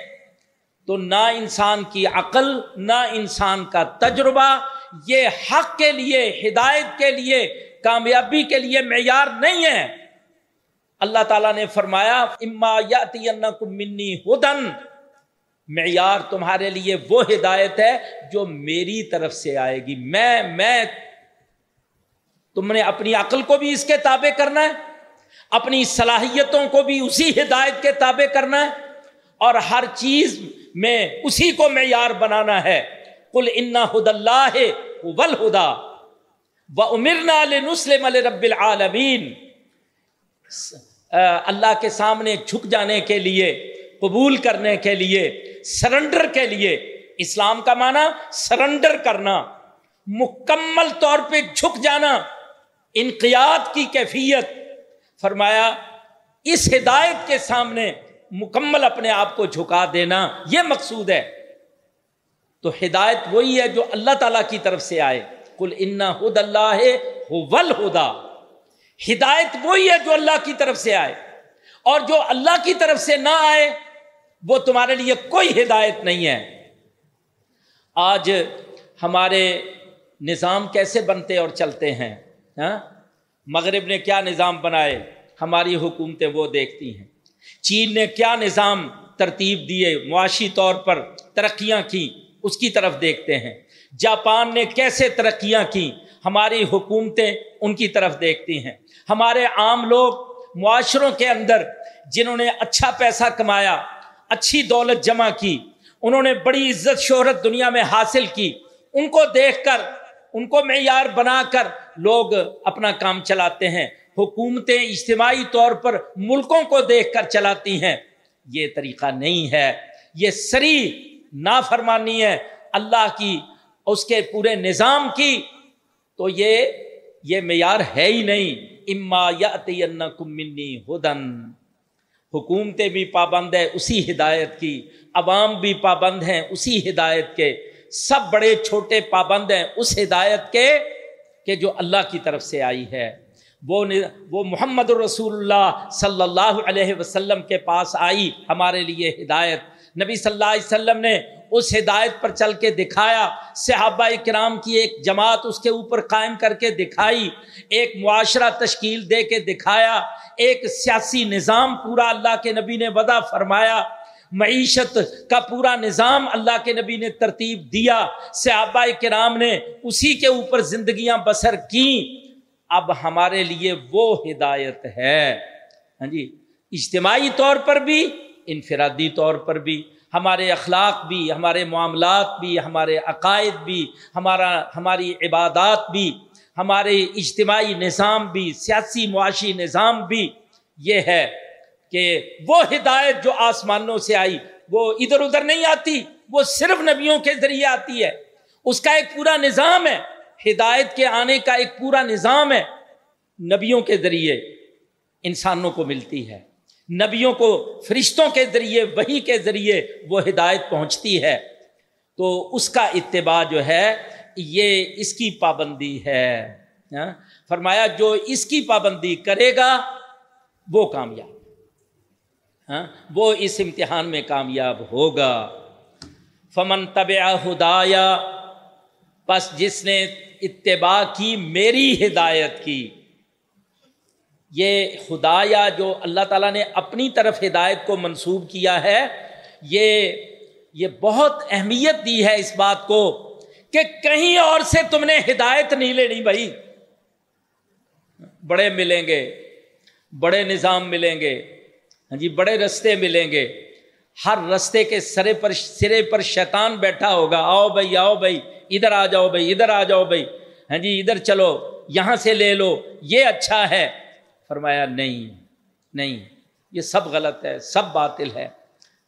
تو نہ انسان کی عقل، نہ انسان کا تجربہ، یہ حق کے لیے، ہدایت کے لیے، کامیابی کے لیے معیار نہیں ہے۔ اللہ تعالیٰ نے فرمایا، اما منی ہدن معیار تمہارے لیے وہ ہدایت ہے جو میری طرف سے آئے گی۔ میں میں تم نے اپنی عقل کو بھی اس کے تابع کرنا ہے، اپنی صلاحیتوں کو بھی اسی ہدایت کے تابع کرنا ہے، اور ہر چیز میں اسی کو معیار بنانا ہے۔ کل انا ہد اللہ ول ہدا و امرنا نسلم رب العالمین۔ اللہ کے سامنے جھک جانے کے لیے قبول کرنے کے لیے، سرنڈر کے لیے۔ اسلام کا معنی سرنڈر کرنا، مکمل طور پہ جھک جانا انقیات کی کیفیت۔ فرمایا، اس ہدایت کے سامنے مکمل اپنے آپ کو جھکا دینا، یہ مقصود ہے۔ تو ہدایت وہی ہے جو اللہ تعالی کی طرف سے آئے۔ کل انا ہد اللہ ول ہدا ہدایت وہی ہے جو اللہ کی طرف سے آئے۔ اور جو اللہ کی طرف سے نہ آئے وہ تمہارے لیے کوئی ہدایت نہیں ہے۔ آج ہمارے نظام کیسے بنتے اور چلتے ہیں؟ ہاں؟ مغرب نے کیا نظام بنائے؟ ہماری حکومتیں وہ دیکھتی ہیں۔ چین نے کیا نظام ترتیب دیے؟ معاشی طور پر ترقیاں کی اس کی طرف دیکھتے ہیں۔ جاپان نے کیسے ترقیاں کی ہماری حکومتیں ان کی طرف دیکھتی ہیں۔ ہمارے عام لوگ معاشروں کے اندر جنہوں نے اچھا پیسہ کمایا اچھی دولت جمع کی، انہوں نے بڑی عزت شہرت دنیا میں حاصل کی۔ ان کو دیکھ کر، ان کو معیار بنا کر لوگ اپنا کام چلاتے ہیں۔ حکومتیں اجتماعی طور پر ملکوں کو دیکھ کر چلاتی ہیں۔ یہ طریقہ نہیں ہے۔ یہ سری نافرمانی ہے۔ اللہ کی، اس کے پورے نظام کی۔ تو یہ یہ معیار ہے ہی نہیں۔ اما یا منی ہدن حکومتیں بھی پابند ہے اسی ہدایت کی، عوام بھی پابند ہیں، اسی ہدایت کے۔ سب بڑے چھوٹے پابند ہیں، اس ہدایت کے کہ جو اللہ کی طرف سے آئی ہے۔ وہ وہ محمد الرسول اللہ صلی اللہ علیہ وسلم کے پاس آئی، ہمارے لیے ہدایت۔ نبی صلی اللہ علیہ وسلم نے اس ہدایت پر چل کے دکھایا، صحابہ کرام کی ایک جماعت اس کے اوپر قائم کر کے دکھائی، ایک معاشرہ تشکیل دے کے دکھایا، ایک سیاسی نظام پورا اللہ کے نبی نے ودا فرمایا، معیشت کا پورا نظام اللہ کے نبی نے ترتیب دیا، صحابہ کرام نے اسی کے اوپر زندگیاں بسر کی اب ہمارے لیے وہ ہدایت ہے۔ ہاں جی اجتماعی طور پر بھی، انفرادی طور پر بھی۔ ہمارے اخلاق بھی، ہمارے معاملات بھی، ہمارے عقائد بھی، ہمارا، ہماری عبادات بھی، ہمارے اجتماعی نظام بھی، سیاسی معاشی نظام بھی، یہ ہے کہ وہ ہدایت جو آسمانوں سے آئی، وہ ادھر ادھر نہیں آتی، وہ صرف نبیوں کے ذریعے آتی ہے۔ اس کا ایک پورا نظام ہے، ہدایت کے آنے کا ایک پورا نظام ہے، نبیوں کے ذریعے انسانوں کو ملتی ہے۔ نبیوں کو فرشتوں کے ذریعے وہی کے ذریعے وہ ہدایت پہنچتی ہے۔ تو اس کا اتباع جو ہے، یہ اس کی پابندی ہے۔ ہاں؟ فرمایا، جو اس کی پابندی کرے گا، وہ کامیاب۔ ہاں؟ وہ اس امتحان میں کامیاب ہوگا۔ فمن طب ہدایا بس جس نے اتباع کی، میری ہدایت کی۔ یہ خدایا جو اللہ تعالیٰ نے اپنی طرف ہدایت کو منسوب کیا ہے، یہ یہ بہت اہمیت دی ہے اس بات کو کہ کہیں اور سے تم نے ہدایت نہیں لینی بھائی۔ بڑے ملیں گے، بڑے نظام ملیں گے ہاں جی بڑے رستے ملیں گے۔ ہر رستے کے سرے پر سرے پر شیطان بیٹھا ہوگا، آؤ بھائی آؤ بھائی، ادھر آ جاؤ بھائی، ادھر آ جاؤ بھائی ہاں جی ادھر چلو، یہاں سے لے لو، یہ اچھا ہے۔ فرمایا، نہیں نہیں، یہ سب غلط ہے، سب باطل ہے.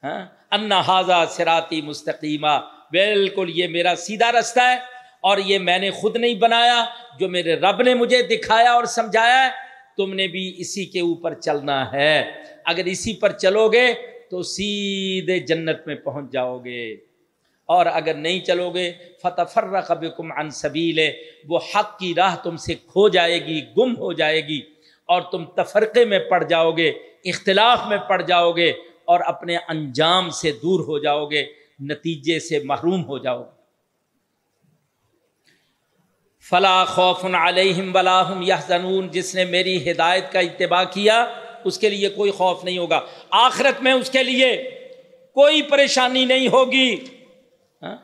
ہاں؟ انحاظہ سراتی مستقیمہ. بالکل، یہ میرا سیدھا رستہ ہے اور یہ میں نے خود نہیں بنایا، جو میرے رب نے مجھے دکھایا اور سمجھایا ہے، تم نے بھی اسی کے اوپر چلنا ہے۔ اگر اسی پر چلو گے، تو سیدھے جنت میں پہنچ جاؤ گے۔ اور اگر نہیں چلو گے فتح فرق بکم عن سبیل وہ حق کی راہ تم سے کھو جائے گی، گم ہو جائے گی۔ اور تم تفرقے میں پڑ جاؤ گے اختلاف میں پڑ جاؤ گے اور اپنے انجام سے دور ہو جاؤ گے نتیجے سے محروم ہو جاؤ گے فلاں خوف علیہم ولاحم یا جس نے میری ہدایت کا اتباع کیا، اس کے لیے کوئی خوف نہیں ہوگا۔ آخرت میں اس کے لیے کوئی پریشانی نہیں ہوگی۔ ہاں؟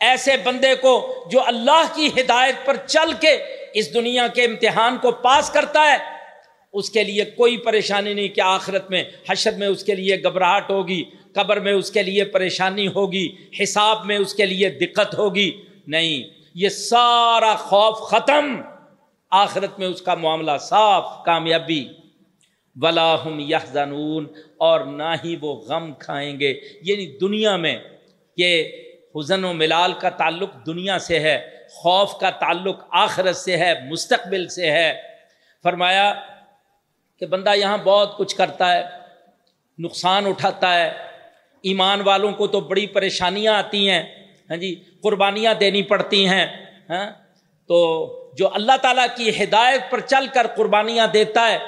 ایسے بندے کو جو اللہ کی ہدایت پر چل کے اس دنیا کے امتحان کو پاس کرتا ہے اس کے لیے کوئی پریشانی نہیں کہ آخرت میں، حشر میں اس کے لیے گھبراہٹ ہوگی، قبر میں اس کے لیے پریشانی ہوگی، حساب میں اس کے لیے دقت ہوگی۔ نہیں، یہ سارا خوف ختم۔ آخرت میں اس کا معاملہ صاف، کامیابی۔ ولاحم یا اور نہ ہی وہ غم کھائیں گے۔ یعنی دنیا میں یہ حزن و ملال کا تعلق دنیا سے ہے، خوف کا تعلق آخرت سے ہے، مستقبل سے ہے۔ فرمایا کہ بندہ یہاں بہت کچھ کرتا ہے، نقصان اٹھاتا ہے۔ ایمان والوں کو تو بڑی پریشانیاں آتی ہیں ہاں جی قربانیاں دینی پڑتی ہیں ہاں۔ تو جو اللہ تعالیٰ کی ہدایت پر چل کر قربانیاں دیتا ہے،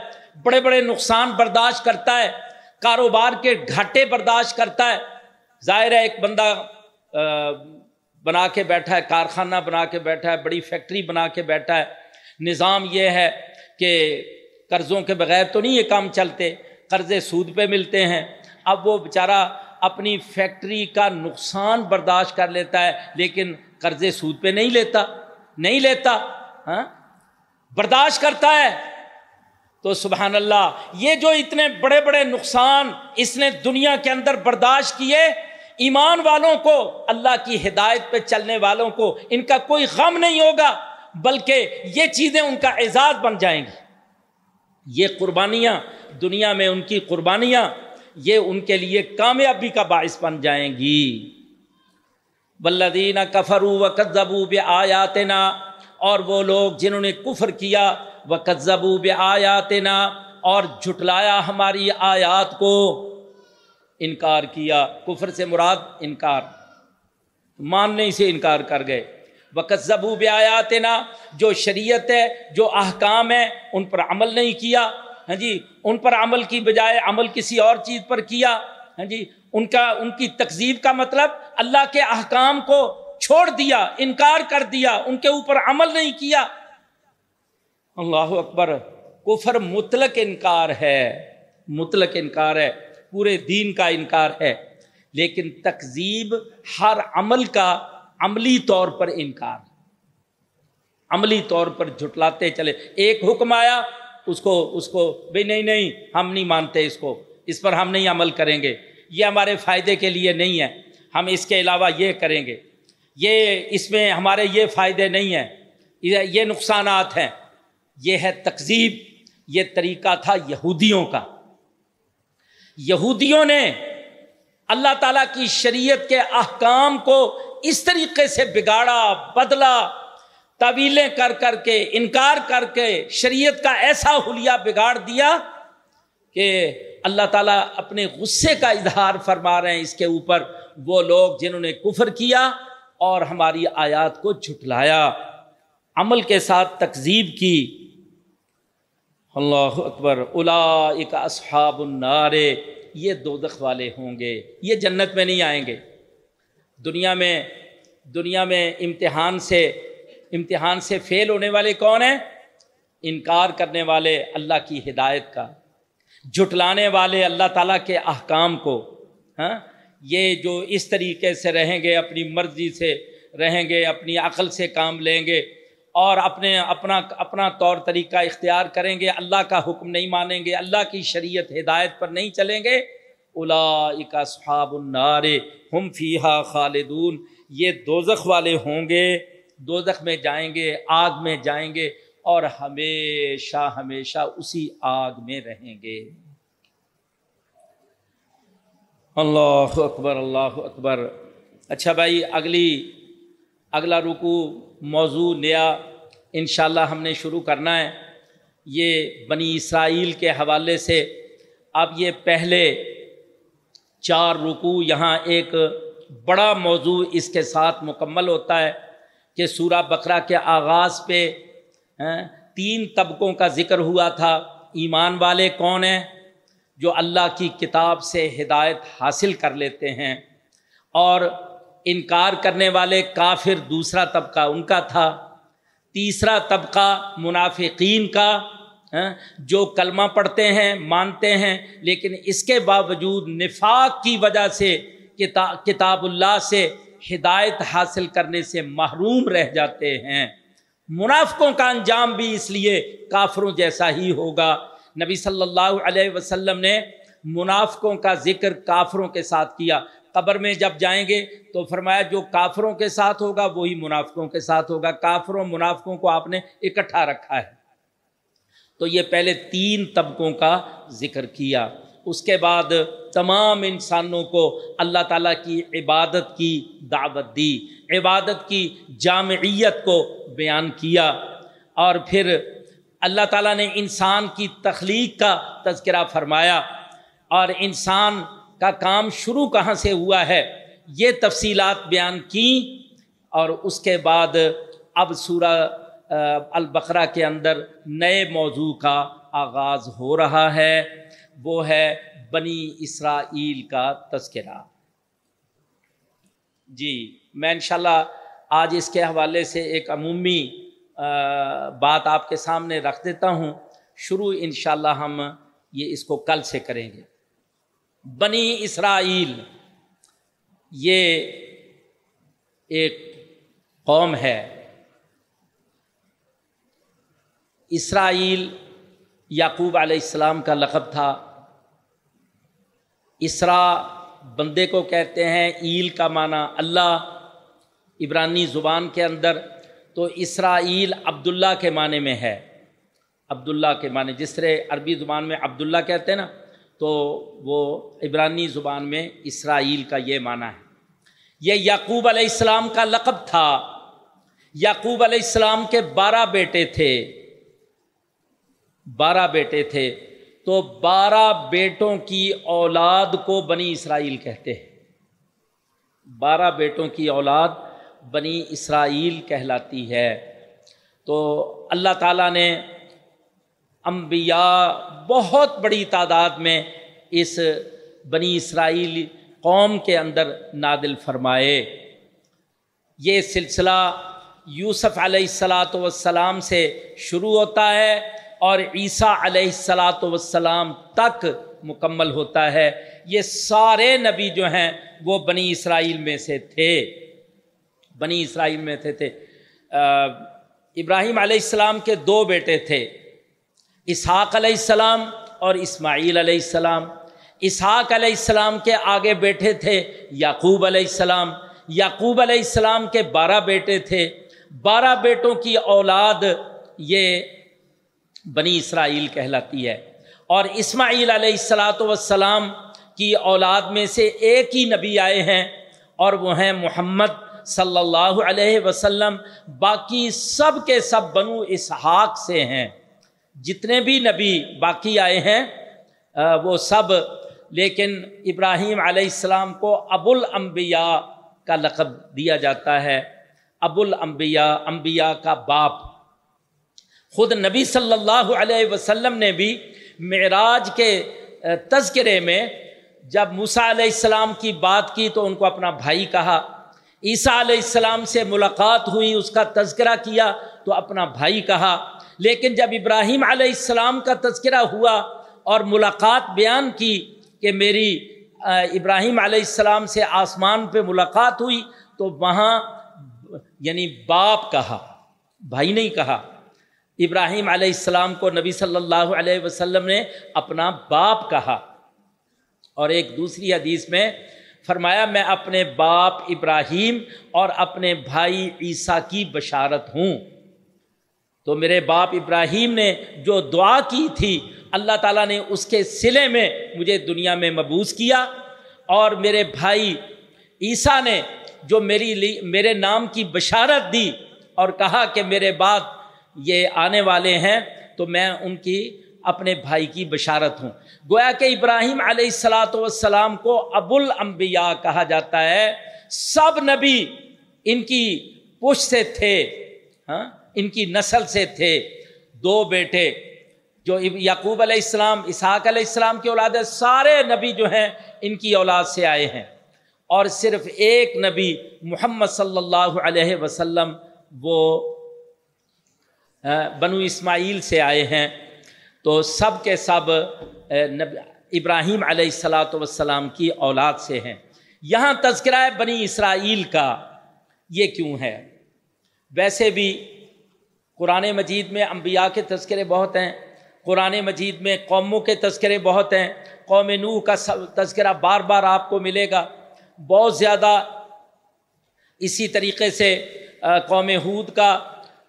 بڑے بڑے نقصان برداشت کرتا ہے، کاروبار کے گھاٹے برداشت کرتا ہے۔ ظاہر ہے، ایک بندہ بنا کے بیٹھا ہے، کارخانہ بنا کے بیٹھا ہے، بڑی فیکٹری بنا کے بیٹھا ہے۔ نظام یہ ہے کہ قرضوں کے بغیر تو نہیں یہ کام چلتے قرضے سود پہ ملتے ہیں۔ اب وہ بیچارہ اپنی فیکٹری کا نقصان برداشت کر لیتا ہے، لیکن قرضے سود پہ نہیں لیتا نہیں لیتا ہاں؟ برداشت کرتا ہے۔ تو سبحان اللہ، یہ جو اتنے بڑے بڑے نقصان اس نے دنیا کے اندر برداشت کیے، ایمان والوں کو، اللہ کی ہدایت پہ چلنے والوں کو، ان کا کوئی غم نہیں ہوگا، بلکہ یہ چیزیں ان کا اعزاز بن جائیں گی۔ یہ قربانیاں، دنیا میں ان کی قربانیاں، یہ ان کے لیے کامیابی کا باعث بن جائیں گی۔ بلدین کفرو و کزبو بے آیاتنا اور وہ لوگ جنہوں نے کفر کیا وہ کزبو بے آیاتنا اور جھٹلایا ہماری آیات کو۔ انکار کیا، کفر سے مراد انکار۔ ماننے سے انکار کر گئے۔ وقت زبو آیات جو شریعت ہے، جو احکام ہے ان پر عمل نہیں کیا۔ ہاں جی ان پر عمل کی بجائے عمل کسی اور چیز پر کیا۔ ہاں جی ان کا، ان کی تقزیب کا مطلب اللہ کے احکام کو چھوڑ دیا، انکار کر دیا، ان کے اوپر عمل نہیں کیا۔ اللہ اکبر، کفر مطلق انکار ہے۔ مطلق انکار ہے، پورے دین کا انکار ہے۔ لیکن تقزیب ہر عمل کا عملی طور پر انکار عملی طور پر جھٹلاتے چلے۔ ایک حکم آیا، اس کو اس کو بھائی نہیں نہیں، ہم نہیں مانتے اس کو۔ اس پر ہم نہیں عمل کریں گے۔ یہ ہمارے فائدے کے لیے نہیں ہے۔ ہم اس کے علاوہ یہ کریں گے۔ یہ اس میں ہمارے یہ فائدے نہیں ہیں۔ یہ نقصانات ہیں۔ یہ ہے تقزیب۔ یہ طریقہ تھا یہودیوں کا۔ یہودیوں نے اللہ تعالیٰ کی شریعت کے احکام کو اس طریقے سے بگاڑا، بدلا طویلیں کر کر کے، انکار کر کے شریعت کا ایسا حلیہ بگاڑ دیا کہ اللہ تعالیٰ اپنے غصے کا اظہار فرما رہے ہیں اس کے اوپر۔ وہ لوگ جنہوں نے کفر کیا اور ہماری آیات کو جھٹلایا۔ عمل کے ساتھ تقزیب کی۔ اللہ اکبر۔ الا اصحاب النار۔ یہ دو دخ والے ہوں گے۔ یہ جنت میں نہیں آئیں گے۔ دنیا میں دنیا میں امتحان سے امتحان سے فیل ہونے والے کون ہیں؟ انکار کرنے والے اللہ کی ہدایت کا، جھٹلانے والے اللہ تعالیٰ کے احکام کو ہاں؟ یہ جو اس طریقے سے رہیں گے، اپنی مرضی سے رہیں گے، اپنی عقل سے کام لیں گے اور اپنے، اپنا اپنا طور طریقہ اختیار کریں گے، اللہ کا حکم نہیں مانیں گے، اللہ کی شریعت ہدایت پر نہیں چلیں گے الا صحاب النار ہم فیحا خالدون، یہ دوزخ والے ہوں گے، دوزخ میں جائیں گے، آگ میں جائیں گے اور ہمیشہ ہمیشہ اسی آگ میں رہیں گے۔ اللہ اکبر اللہ اکبر۔ اچھا بھائی، اگلی، اگلا رکو، موضوع نیا، انشاءاللہ ہم نے شروع کرنا ہے۔ یہ بنی اسرائیل کے حوالے سے، اب یہ پہلے چار رکو یہاں ایک بڑا موضوع اس کے ساتھ مکمل ہوتا ہے کہ سورہ بقرہ کے آغاز پہ ہاں، تین طبقوں کا ذکر ہوا تھا۔ ایمان والے کون ہیں؟ جو اللہ کی کتاب سے ہدایت حاصل کر لیتے ہیں۔ اور انکار کرنے والے کافر دوسرا طبقہ ان کا تھا۔ تیسرا طبقہ منافقین کا۔ جو کلمہ پڑھتے ہیں، مانتے ہیں، لیکن اس کے باوجود نفاق کی وجہ سے کتاب اللہ سے ہدایت حاصل کرنے سے محروم رہ جاتے ہیں۔ منافقوں کا انجام بھی اس لیے کافروں جیسا ہی ہوگا۔ نبی صلی اللہ علیہ وسلم نے منافقوں کا ذکر کافروں کے ساتھ کیا۔ قبر میں جب جائیں گے تو فرمایا جو کافروں کے ساتھ ہوگا، وہی منافقوں کے ساتھ ہوگا۔ کافروں، منافقوں کو آپ نے اکٹھا رکھا ہے۔ تو یہ پہلے تین طبقوں کا ذکر کیا۔ اس کے بعد تمام انسانوں کو اللہ تعالیٰ کی عبادت کی دعوت دی، عبادت کی جامعیت کو بیان کیا۔ اور پھر اللہ تعالیٰ نے انسان کی تخلیق کا تذکرہ فرمایا۔ اور انسان کا کام شروع کہاں سے ہوا ہے؟ یہ تفصیلات بیان کیں اور اس کے بعد اب سورہ البقرہ کے اندر نئے موضوع کا آغاز ہو رہا ہے۔ وہ ہے بنی اسرائیل کا تذکرہ۔ جی میں انشاءاللہ آج اس کے حوالے سے ایک عمومی بات آپ کے سامنے رکھ دیتا ہوں۔ شروع انشاءاللہ ہم یہ اس کو کل سے کریں گے۔ بنی اسرائیل، یہ ایک قوم ہے۔ اسرائیل یعقوب علیہ السلام کا لقب تھا۔ اسرا بندے کو کہتے ہیں ایل کا معنی اللہ، عبرانی زبان کے اندر۔ تو اسرائیل عبداللہ کے معنی میں ہے۔ عبداللہ کے معنی، جس طرح عربی زبان میں عبداللہ کہتے ہیں نا، تو وہ عبرانی زبان میں اسرائیل کا یہ معنی ہے۔ یہ یعقوب علیہ السلام کا لقب تھا۔ یعقوب علیہ السلام کے بارہ بیٹے تھے۔ بارہ بیٹے تھے۔ تو بارہ بیٹوں کی اولاد کو بنی اسرائیل کہتے ہیں۔ بارہ بیٹوں کی اولاد بنی اسرائیل کہلاتی ہے۔ تو اللہ تعالیٰ نے انبیاء بہت بڑی تعداد میں اس بنی اسرائیل قوم کے اندر نادل فرمائے۔ یہ سلسلہ یوسف علیہ السلاۃ والسلام سے شروع ہوتا ہے۔ اور عیسیٰ علیہ السلاۃ والسلام تک مکمل ہوتا ہے۔ یہ سارے نبی جو ہیں وہ بنی اسرائیل میں سے تھے۔ بنی اسرائیل میں تھے۔ تھے ابراہیم علیہ السلام کے دو بیٹے تھے۔ اسحاق علیہ السلام اور اسماعیل علیہ السلام۔ اسحاق علیہ السلام کے آگے بیٹھے تھے، یعقوب علیہ السلام۔ یعقوب علیہ السلام کے بارہ بیٹے تھے۔ بارہ بیٹوں کی اولاد یہ بنی اسرائیل کہلاتی ہے۔ اور اسماعیل علیہ السلاۃ وسلام کی اولاد میں سے ایک ہی نبی آئے ہیں اور وہ ہیں محمد صلی اللہ علیہ وسلم۔ باقی سب کے سب بنو اسحاق سے ہیں۔ جتنے بھی نبی باقی آئے ہیں وہ سب۔ لیکن ابراہیم علیہ السلام کو ابو الانبیاء کا لقب دیا جاتا ہے۔ ابو الانبیاء، انبیاء کا باپ۔ خود نبی صلی اللہ علیہ وسلم نے بھی معراج کے تذکرے میں جب موسا علیہ السلام کی بات کی تو ان کو اپنا بھائی کہا۔ عیسیٰ علیہ السلام سے ملاقات ہوئی، اس کا تذکرہ کیا تو اپنا بھائی کہا۔ لیکن جب ابراہیم علیہ السلام کا تذکرہ ہوا اور ملاقات بیان کی کہ میری ابراہیم علیہ السلام سے آسمان پہ ملاقات ہوئی تو وہاں یعنی باپ کہا، بھائی نہیں کہا۔ ابراہیم علیہ السلام کو نبی صلی اللہ علیہ وسلم نے اپنا باپ کہا۔ اور ایک دوسری حدیث میں فرمایا، میں اپنے باپ ابراہیم اور اپنے بھائی عیسیٰ کی بشارت ہوں۔ تو میرے باپ ابراہیم نے جو دعا کی تھی، اللہ تعالیٰ نے اس کے سلے میں مجھے دنیا میں مبوس کیا۔ اور میرے بھائی عیسیٰ نے جو میری لی، میرے نام کی بشارت دی اور کہا کہ میرے بعد یہ آنے والے ہیں، تو میں ان کی اپنے بھائی کی بشارت ہوں۔ گویا کہ ابراہیم علیہ السلاۃ والسلام کو ابو الانبیاء کہا جاتا ہے۔ سب نبی ان کی پش سے تھے ہاں ان کی نسل سے تھے۔ دو بیٹے، جو یعقوب علیہ السلام، اسحاق علیہ السلام کی اولاد ہے، سارے نبی جو ہیں ان کی اولاد سے آئے ہیں۔ اور صرف ایک نبی، محمد صلی اللہ علیہ وسلم، وہ بنو اسماعیل سے آئے ہیں۔ تو سب کے سب ابراہیم علیہ السلاۃ وسلام کی اولاد سے ہیں۔ یہاں تذکرہ بنی اسرائیل کا یہ کیوں ہے؟ ویسے بھی قرآن مجید میں انبیاء کے تذکرے بہت ہیں، قرآن مجید میں قوموں کے تذکرے بہت ہیں۔ قوم نوح کا تذکرہ بار بار آپ کو ملے گا۔ بہت زیادہ اسی طریقے سے قوم ہود کا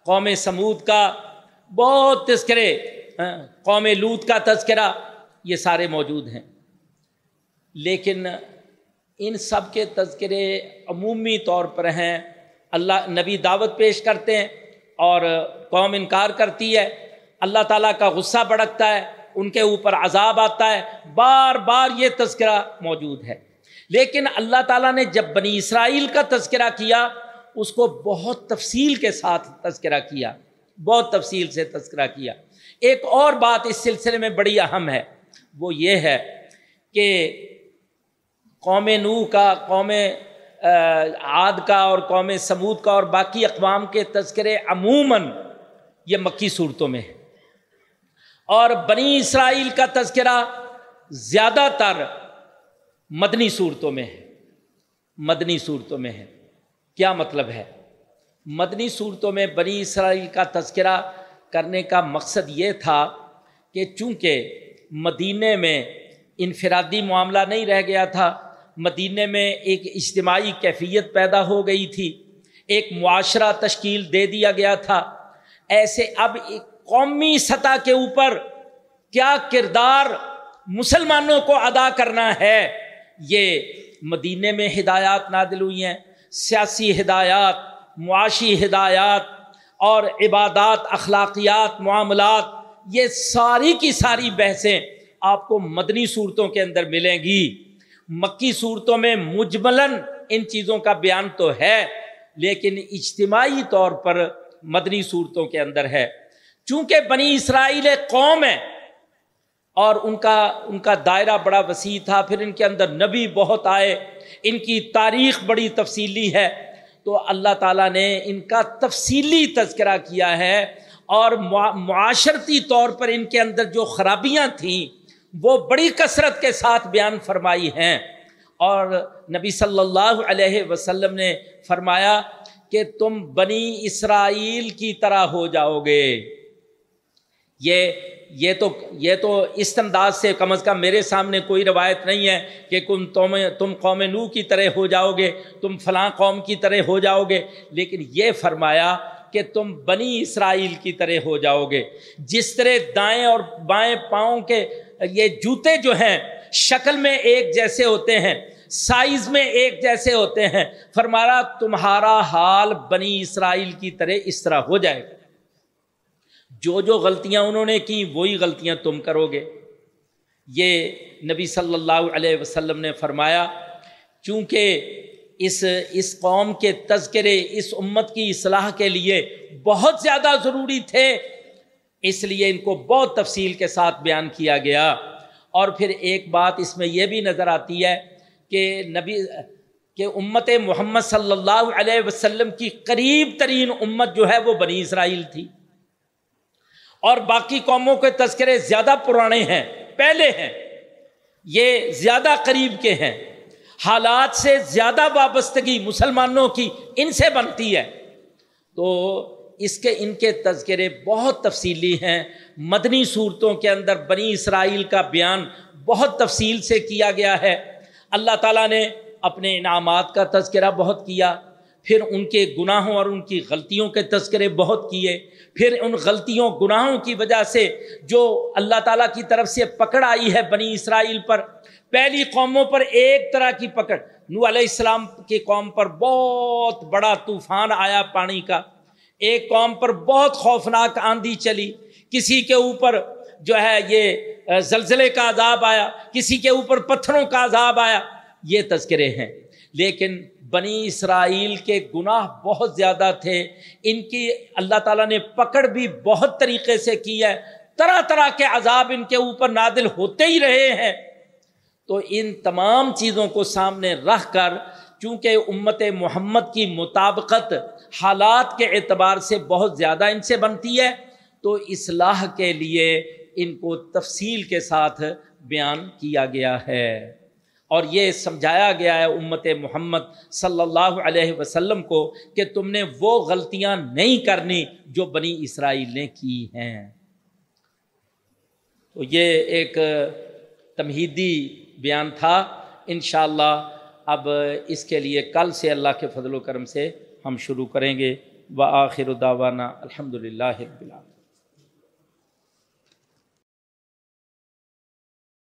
قوم سمود کا بہت تذکرے ہاں، قوم لوت کا تذکرہ، یہ سارے موجود ہیں۔ لیکن ان سب کے تذکرے عمومی طور پر ہیں۔ اللہ نبی دعوت پیش کرتے ہیں اور قوم انکار کرتی ہے۔ اللہ تعالیٰ کا غصہ بڑھتا ہے، ان کے اوپر عذاب آتا ہے۔ بار بار یہ تذکرہ موجود ہے۔ لیکن اللہ تعالیٰ نے جب بنی اسرائیل کا تذکرہ کیا اس کو بہت تفصیل کے ساتھ تذکرہ کیا، بہت تفصیل سے تذکرہ کیا۔ ایک اور بات اس سلسلے میں بڑی اہم ہے، وہ یہ ہے کہ قوم نو کا، قوم عاد کا اور قوم سمود کا اور باقی اقوام کے تذکرے عموماً یہ مکی صورتوں میں ہے اور بنی اسرائیل کا تذکرہ زیادہ تر مدنی صورتوں میں ہے، مدنی صورتوں میں ہے۔ کیا مطلب ہے؟ مدنی صورتوں میں بنی اسرائیل کا تذکرہ کرنے کا مقصد یہ تھا کہ چونکہ مدینہ میں انفرادی معاملہ نہیں رہ گیا تھا، مدینہ میں ایک اجتماعی کیفیت پیدا ہو گئی تھی، ایک معاشرہ تشکیل دے دیا گیا تھا۔ ایسے اب ایک قومی سطح کے اوپر کیا کردار مسلمانوں کو ادا کرنا ہے؟ یہ مدینہ میں ہدایات نادل ہوئی ہیں۔ سیاسی ہدایات، معاشی ہدایات اور عبادات، اخلاقیات، معاملات، یہ ساری کی ساری بحثیں آپ کو مدنی صورتوں کے اندر ملیں گی۔ مکی صورتوں میں مجملاً ان چیزوں کا بیان تو ہے، لیکن اجتماعی طور پر مدنی صورتوں کے اندر ہے۔ چونکہ بنی اسرائیل قوم ہے اور ان کا ان کا دائرہ بڑا وسیع تھا، پھر ان کے اندر نبی بہت آئے، ان کی تاریخ بڑی تفصیلی ہے۔ تو اللہ تعالیٰ نے ان کا تفصیلی تذکرہ کیا ہے اور معاشرتی طور پر ان کے اندر جو خرابیاں تھیں، وہ بڑی کثرت کے ساتھ بیان فرمائی ہیں۔ اور نبی صلی اللہ علیہ وسلم نے فرمایا کہ تم بنی اسرائیل کی طرح ہو جاؤ گے۔ یہ یہ تو یہ تو اس انداز سے کم از کم میرے سامنے کوئی روایت نہیں ہے کہ تم تم قوم نو کی طرح ہو جاؤ گے، تم فلاں قوم کی طرح ہو جاؤ گے، لیکن یہ فرمایا کہ تم بنی اسرائیل کی طرح ہو جاؤ گے۔ جس طرح دائیں اور بائیں پاؤں کے یہ جوتے جو ہیں، شکل میں ایک جیسے ہوتے ہیں، سائز میں ایک جیسے ہوتے ہیں، فرمایا تمہارا حال بنی اسرائیل کی طرح اس طرح ہو جائے گا۔ جو جو غلطیاں انہوں نے کی وہی غلطیاں تم کرو گے۔ یہ نبی صلی اللہ علیہ وسلم نے فرمایا، چونکہ اس اس قوم کے تذکرے، اس امت کی اصلاح کے لیے بہت زیادہ ضروری تھے، اس لیے ان کو بہت تفصیل کے ساتھ بیان کیا گیا۔ اور پھر ایک بات اس میں یہ بھی نظر آتی ہے کہ نبی، کہ امت محمد صلی اللہ علیہ وسلم کی قریب ترین امت جو ہے وہ بنی اسرائیل تھی۔ اور باقی قوموں کے تذکرے زیادہ پرانے ہیں، پہلے ہیں۔ یہ زیادہ قریب کے ہیں۔ حالات سے زیادہ وابستگی مسلمانوں کی ان سے بنتی ہے۔ تو اس کے، ان کے تذکرے بہت تفصیلی ہیں۔ مدنی صورتوں کے اندر بنی اسرائیل کا بیان بہت تفصیل سے کیا گیا ہے۔ اللہ تعالیٰ نے اپنے انعامات کا تذکرہ بہت کیا۔ پھر ان کے گناہوں اور ان کی غلطیوں کے تذکرے بہت کیے۔ پھر ان غلطیوں، گناہوں کی وجہ سے جو اللہ تعالیٰ کی طرف سے پکڑ آئی ہے بنی اسرائیل پر، پہلی قوموں پر ایک طرح کی پکڑ۔ نو علیہ السلام کی قوم پر بہت بڑا طوفان آیا پانی کا۔ ایک قوم پر بہت خوفناک آندھی چلی۔ کسی کے اوپر جو ہے یہ زلزلے کا عذاب آیا، کسی کے اوپر پتھروں کا عذاب آیا۔ یہ تذکرے ہیں۔ لیکن بنی اسرائیل کے گناہ بہت زیادہ تھے۔ ان کی اللہ تعالیٰ نے پکڑ بھی بہت طریقے سے کی ہے۔ طرح طرح کے عذاب ان کے اوپر نادل ہوتے ہی رہے ہیں۔ تو ان تمام چیزوں کو سامنے رکھ کر چونکہ امت محمد کی مطابقت حالات کے اعتبار سے بہت زیادہ ان سے بنتی ہے، تو اصلاح کے لیے ان کو تفصیل کے ساتھ بیان کیا گیا ہے۔ اور یہ سمجھایا گیا ہے امت محمد صلی اللہ علیہ وسلم کو کہ تم نے وہ غلطیاں نہیں کرنی جو بنی اسرائیل نے کی ہیں۔ تو یہ ایک تمہیدی بیان تھا۔ انشاءاللہ اب اس کے لیے کل سے اللہ کے فضل و کرم سے ہم شروع کریں گے۔ و آخر داوانہ الحمد للہ